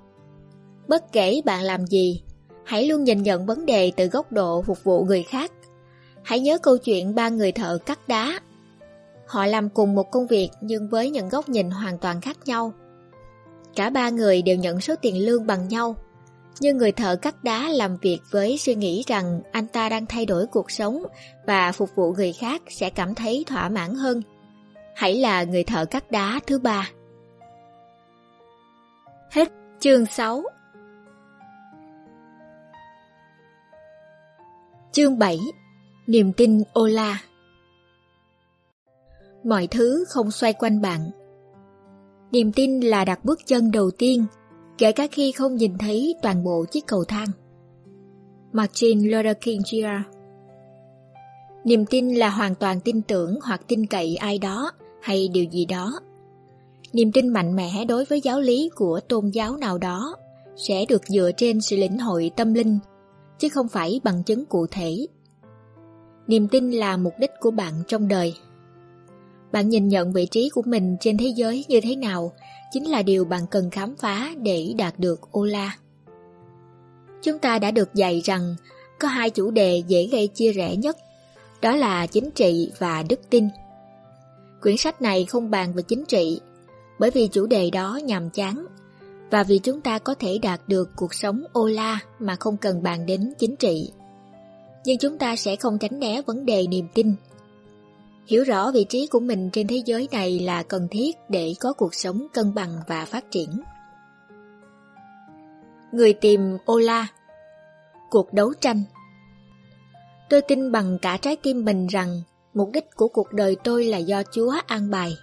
Bất kể bạn làm gì, hãy luôn nhìn nhận vấn đề từ góc độ phục vụ người khác. Hãy nhớ câu chuyện ba người thợ cắt đá. Họ làm cùng một công việc nhưng với những góc nhìn hoàn toàn khác nhau. Cả ba người đều nhận số tiền lương bằng nhau nhưng người thợ cắt đá làm việc với suy nghĩ rằng anh ta đang thay đổi cuộc sống và phục vụ người khác sẽ cảm thấy thỏa mãn hơn. Hãy là người thợ cắt đá thứ ba. Hết chương 6 Chương 7 Niềm tin Ola. Mọi thứ không xoay quanh bạn. Niềm tin là đặt bước chân đầu tiên kể cả khi không nhìn thấy toàn bộ chiếc cầu thang. Martin Luther King Jr. Niềm tin là hoàn toàn tin tưởng hoặc tin cậy ai đó hay điều gì đó. Niềm tin mạnh mẽ đối với giáo lý của tôn giáo nào đó sẽ được dựa trên sự lĩnh hội tâm linh, chứ không phải bằng chứng cụ thể. Niềm tin là mục đích của bạn trong đời. Bạn nhìn nhận vị trí của mình trên thế giới như thế nào chính là điều bạn cần khám phá để đạt được Ola. Chúng ta đã được dạy rằng có hai chủ đề dễ gây chia rẽ nhất, đó là chính trị và đức tin. Quyển sách này không bàn về chính trị, bởi vì chủ đề đó nhàm chán, và vì chúng ta có thể đạt được cuộc sống Ola mà không cần bàn đến chính trị. Nhưng chúng ta sẽ không tránh né vấn đề niềm tin Hiểu rõ vị trí của mình trên thế giới này là cần thiết để có cuộc sống cân bằng và phát triển. Người tìm Ola Cuộc đấu tranh Tôi tin bằng cả trái tim mình rằng mục đích của cuộc đời tôi là do Chúa an bài.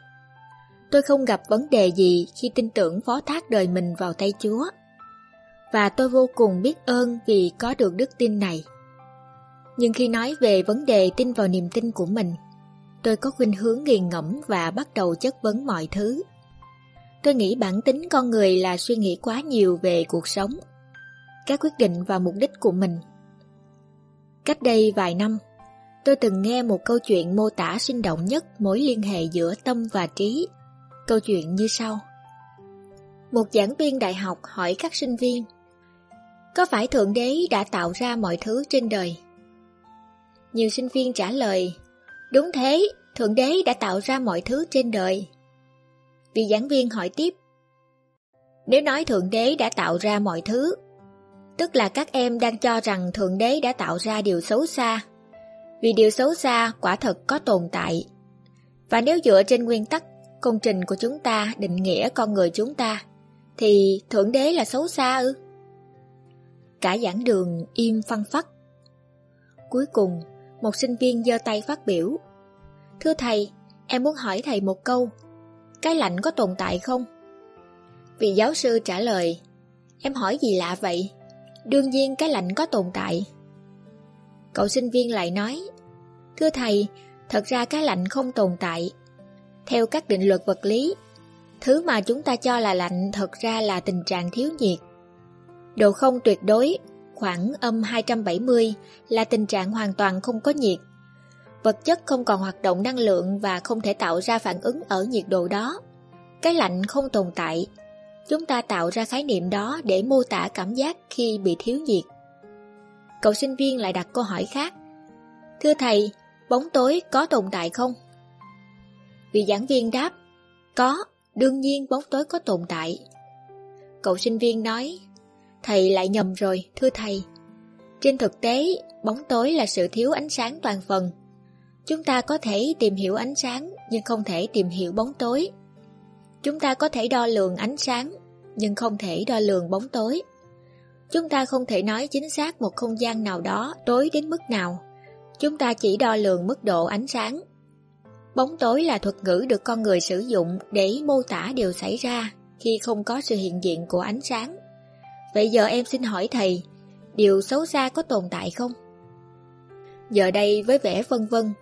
Tôi không gặp vấn đề gì khi tin tưởng phó thác đời mình vào tay Chúa. Và tôi vô cùng biết ơn vì có được đức tin này. Nhưng khi nói về vấn đề tin vào niềm tin của mình, tôi có khuynh hướng nghiền ngẫm và bắt đầu chất vấn mọi thứ. Tôi nghĩ bản tính con người là suy nghĩ quá nhiều về cuộc sống, các quyết định và mục đích của mình. Cách đây vài năm, tôi từng nghe một câu chuyện mô tả sinh động nhất mối liên hệ giữa tâm và trí. Câu chuyện như sau. Một giảng viên đại học hỏi các sinh viên Có phải Thượng Đế đã tạo ra mọi thứ trên đời? Nhiều sinh viên trả lời Đúng thế, Thượng Đế đã tạo ra mọi thứ trên đời. Vị giảng viên hỏi tiếp Nếu nói Thượng Đế đã tạo ra mọi thứ Tức là các em đang cho rằng Thượng Đế đã tạo ra điều xấu xa Vì điều xấu xa quả thật có tồn tại Và nếu dựa trên nguyên tắc công trình của chúng ta định nghĩa con người chúng ta thì Thượng Đế là xấu xa ư? Cả giảng đường im phăng phắc. Cuối cùng, một sinh viên giơ tay phát biểu. Thưa thầy, em muốn hỏi thầy một câu. Cái lạnh có tồn tại không? Vị giáo sư trả lời, em hỏi gì lạ vậy? Đương nhiên cái lạnh có tồn tại. Cậu sinh viên lại nói, Thưa thầy, thật ra cái lạnh không tồn tại. Theo các định luật vật lý, Thứ mà chúng ta cho là lạnh thật ra là tình trạng thiếu nhiệt. Độ không tuyệt đối, khoảng âm 270 là tình trạng hoàn toàn không có nhiệt. Vật chất không còn hoạt động năng lượng và không thể tạo ra phản ứng ở nhiệt độ đó. Cái lạnh không tồn tại. Chúng ta tạo ra khái niệm đó để mô tả cảm giác khi bị thiếu nhiệt. Cậu sinh viên lại đặt câu hỏi khác. Thưa thầy, bóng tối có tồn tại không? Vị giảng viên đáp, có, Đương nhiên bóng tối có tồn tại. Cậu sinh viên nói, thầy lại nhầm rồi, thưa thầy. Trên thực tế, bóng tối là sự thiếu ánh sáng toàn phần. Chúng ta có thể tìm hiểu ánh sáng, nhưng không thể tìm hiểu bóng tối. Chúng ta có thể đo lường ánh sáng, nhưng không thể đo lường bóng tối. Chúng ta không thể nói chính xác một không gian nào đó tối đến mức nào. Chúng ta chỉ đo lường mức độ ánh sáng. Bóng tối là thuật ngữ được con người sử dụng để mô tả điều xảy ra khi không có sự hiện diện của ánh sáng. Vậy giờ em xin hỏi thầy, điều xấu xa có tồn tại không? Giờ đây với vẻ vân vân,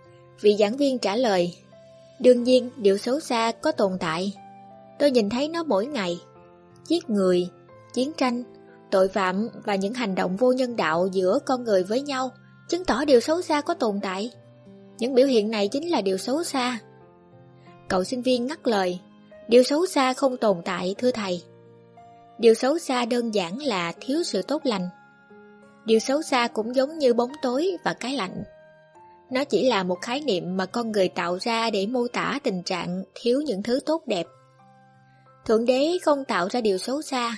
vị giảng viên trả lời, đương nhiên điều xấu xa có tồn tại. Tôi nhìn thấy nó mỗi ngày. Giết người, chiến tranh, tội phạm và những hành động vô nhân đạo giữa con người với nhau chứng tỏ điều xấu xa có tồn tại. Những biểu hiện này chính là điều xấu xa. Cậu sinh viên ngắt lời, điều xấu xa không tồn tại thưa thầy. Điều xấu xa đơn giản là thiếu sự tốt lành. Điều xấu xa cũng giống như bóng tối và cái lạnh. Nó chỉ là một khái niệm mà con người tạo ra để mô tả tình trạng thiếu những thứ tốt đẹp. Thượng đế không tạo ra điều xấu xa.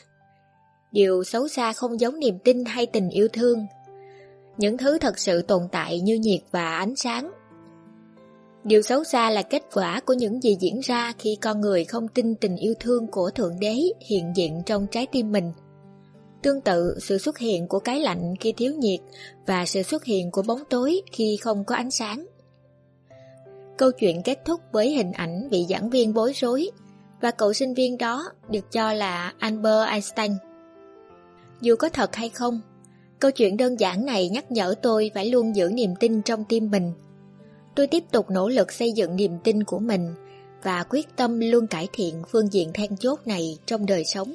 Điều xấu xa không giống niềm tin hay tình yêu thương. Những thứ thật sự tồn tại như nhiệt và ánh sáng Điều xấu xa là kết quả của những gì diễn ra khi con người không tin tình yêu thương của Thượng Đế hiện diện trong trái tim mình. Tương tự, sự xuất hiện của cái lạnh khi thiếu nhiệt và sự xuất hiện của bóng tối khi không có ánh sáng. Câu chuyện kết thúc với hình ảnh vị giảng viên bối rối và cậu sinh viên đó được cho là Albert Einstein. Dù có thật hay không, câu chuyện đơn giản này nhắc nhở tôi phải luôn giữ niềm tin trong tim mình tôi tiếp tục nỗ lực xây dựng niềm tin của mình và quyết tâm luôn cải thiện phương diện then chốt này trong đời sống.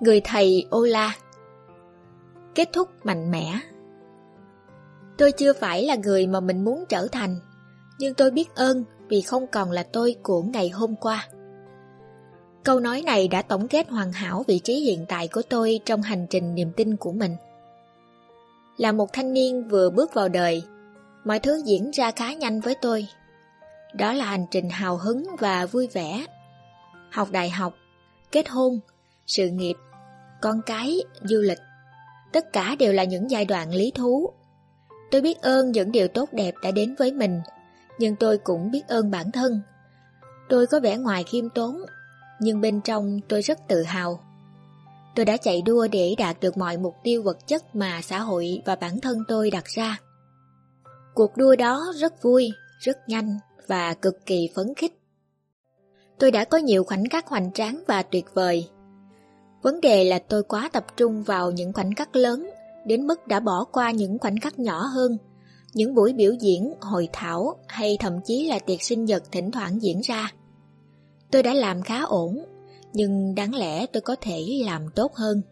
Người thầy Ola Kết thúc mạnh mẽ Tôi chưa phải là người mà mình muốn trở thành, nhưng tôi biết ơn vì không còn là tôi của ngày hôm qua. Câu nói này đã tổng kết hoàn hảo vị trí hiện tại của tôi trong hành trình niềm tin của mình. Là một thanh niên vừa bước vào đời, mọi thứ diễn ra khá nhanh với tôi. Đó là hành trình hào hứng và vui vẻ. Học đại học, kết hôn, sự nghiệp, con cái, du lịch. Tất cả đều là những giai đoạn lý thú. Tôi biết ơn những điều tốt đẹp đã đến với mình, nhưng tôi cũng biết ơn bản thân. Tôi có vẻ ngoài khiêm tốn, nhưng bên trong tôi rất tự hào. Tôi đã chạy đua để đạt được mọi mục tiêu vật chất mà xã hội và bản thân tôi đặt ra. Cuộc đua đó rất vui, rất nhanh và cực kỳ phấn khích. Tôi đã có nhiều khoảnh khắc hoành tráng và tuyệt vời. Vấn đề là tôi quá tập trung vào những khoảnh khắc lớn, đến mức đã bỏ qua những khoảnh khắc nhỏ hơn, những buổi biểu diễn, hội thảo hay thậm chí là tiệc sinh nhật thỉnh thoảng diễn ra. Tôi đã làm khá ổn, nhưng đáng lẽ tôi có thể làm tốt hơn.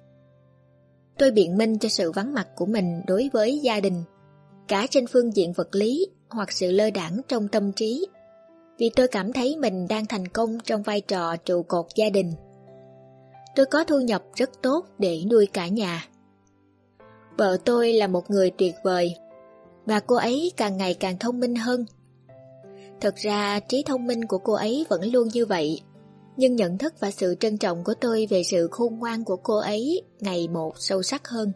Tôi biện minh cho sự vắng mặt của mình đối với gia đình, cả trên phương diện vật lý hoặc sự lơ đảng trong tâm trí, vì tôi cảm thấy mình đang thành công trong vai trò trụ cột gia đình. Tôi có thu nhập rất tốt để nuôi cả nhà. Vợ tôi là một người tuyệt vời, và cô ấy càng ngày càng thông minh hơn. Thật ra trí thông minh của cô ấy vẫn luôn như vậy, nhưng nhận thức và sự trân trọng của tôi về sự khôn ngoan của cô ấy ngày một sâu sắc hơn.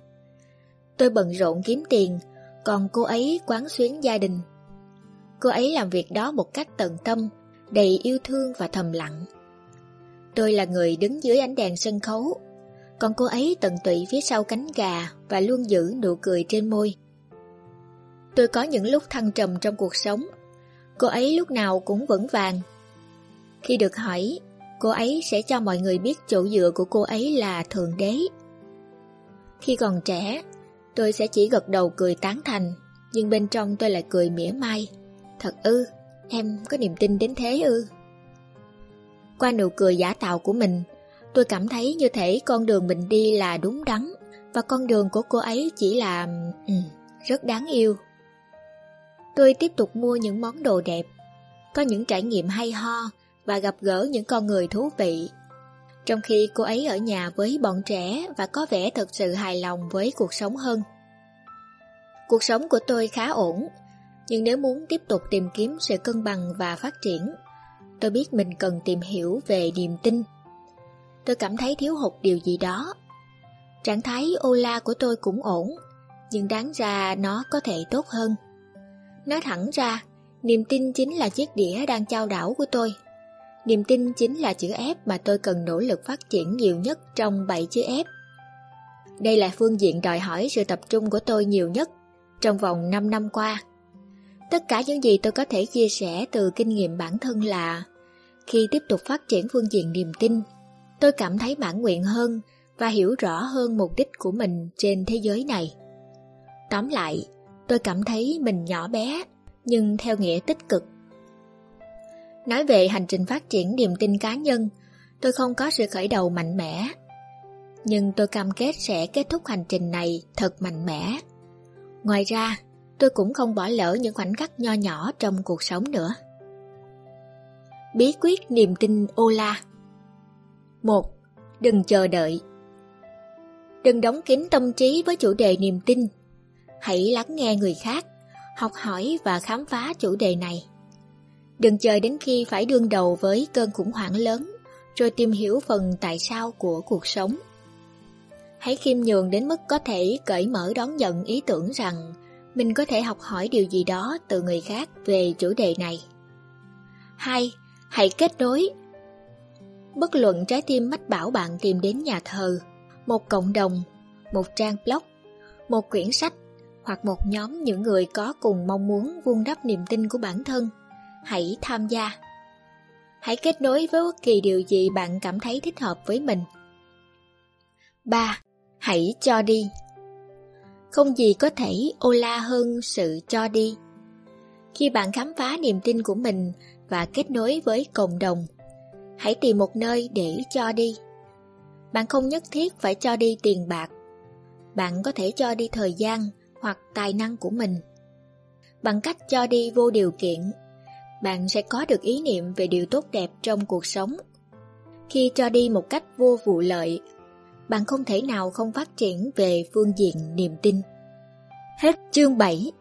Tôi bận rộn kiếm tiền, còn cô ấy quán xuyến gia đình. Cô ấy làm việc đó một cách tận tâm, đầy yêu thương và thầm lặng. Tôi là người đứng dưới ánh đèn sân khấu, còn cô ấy tận tụy phía sau cánh gà và luôn giữ nụ cười trên môi. Tôi có những lúc thăng trầm trong cuộc sống, cô ấy lúc nào cũng vững vàng. Khi được hỏi, cô ấy sẽ cho mọi người biết chỗ dựa của cô ấy là Thượng Đế. Khi còn trẻ, tôi sẽ chỉ gật đầu cười tán thành, nhưng bên trong tôi lại cười mỉa mai. Thật ư, em có niềm tin đến thế ư? Qua nụ cười giả tạo của mình, tôi cảm thấy như thể con đường mình đi là đúng đắn và con đường của cô ấy chỉ là... Ừ, rất đáng yêu. Tôi tiếp tục mua những món đồ đẹp, có những trải nghiệm hay ho và gặp gỡ những con người thú vị. Trong khi cô ấy ở nhà với bọn trẻ và có vẻ thật sự hài lòng với cuộc sống hơn. Cuộc sống của tôi khá ổn, nhưng nếu muốn tiếp tục tìm kiếm sự cân bằng và phát triển, tôi biết mình cần tìm hiểu về niềm tin. Tôi cảm thấy thiếu hụt điều gì đó. Trạng thái Ola của tôi cũng ổn, nhưng đáng ra nó có thể tốt hơn. Nói thẳng ra, niềm tin chính là chiếc đĩa đang trao đảo của tôi. Niềm tin chính là chữ F mà tôi cần nỗ lực phát triển nhiều nhất trong 7 chữ F. Đây là phương diện đòi hỏi sự tập trung của tôi nhiều nhất trong vòng 5 năm qua. Tất cả những gì tôi có thể chia sẻ từ kinh nghiệm bản thân là khi tiếp tục phát triển phương diện niềm tin, tôi cảm thấy mãn nguyện hơn và hiểu rõ hơn mục đích của mình trên thế giới này. Tóm lại, tôi cảm thấy mình nhỏ bé, nhưng theo nghĩa tích cực. Nói về hành trình phát triển niềm tin cá nhân, tôi không có sự khởi đầu mạnh mẽ. Nhưng tôi cam kết sẽ kết thúc hành trình này thật mạnh mẽ. Ngoài ra, tôi cũng không bỏ lỡ những khoảnh khắc nho nhỏ trong cuộc sống nữa. Bí quyết niềm tin Ola 1. Đừng chờ đợi Đừng đóng kín tâm trí với chủ đề niềm tin. Hãy lắng nghe người khác, học hỏi và khám phá chủ đề này. Đừng chờ đến khi phải đương đầu với cơn khủng hoảng lớn, rồi tìm hiểu phần tại sao của cuộc sống. Hãy khiêm nhường đến mức có thể cởi mở đón nhận ý tưởng rằng mình có thể học hỏi điều gì đó từ người khác về chủ đề này. 2. Hãy kết nối. Bất luận trái tim mách bảo bạn tìm đến nhà thờ, một cộng đồng, một trang blog, một quyển sách hoặc một nhóm những người có cùng mong muốn vun đắp niềm tin của bản thân, hãy tham gia. Hãy kết nối với bất kỳ điều gì bạn cảm thấy thích hợp với mình. 3. Hãy cho đi. Không gì có thể ô la hơn sự cho đi. Khi bạn khám phá niềm tin của mình và kết nối với cộng đồng, hãy tìm một nơi để cho đi. Bạn không nhất thiết phải cho đi tiền bạc. Bạn có thể cho đi thời gian hoặc tài năng của mình. Bằng cách cho đi vô điều kiện, bạn sẽ có được ý niệm về điều tốt đẹp trong cuộc sống. Khi cho đi một cách vô vụ lợi, bạn không thể nào không phát triển về phương diện niềm tin. Hết chương 7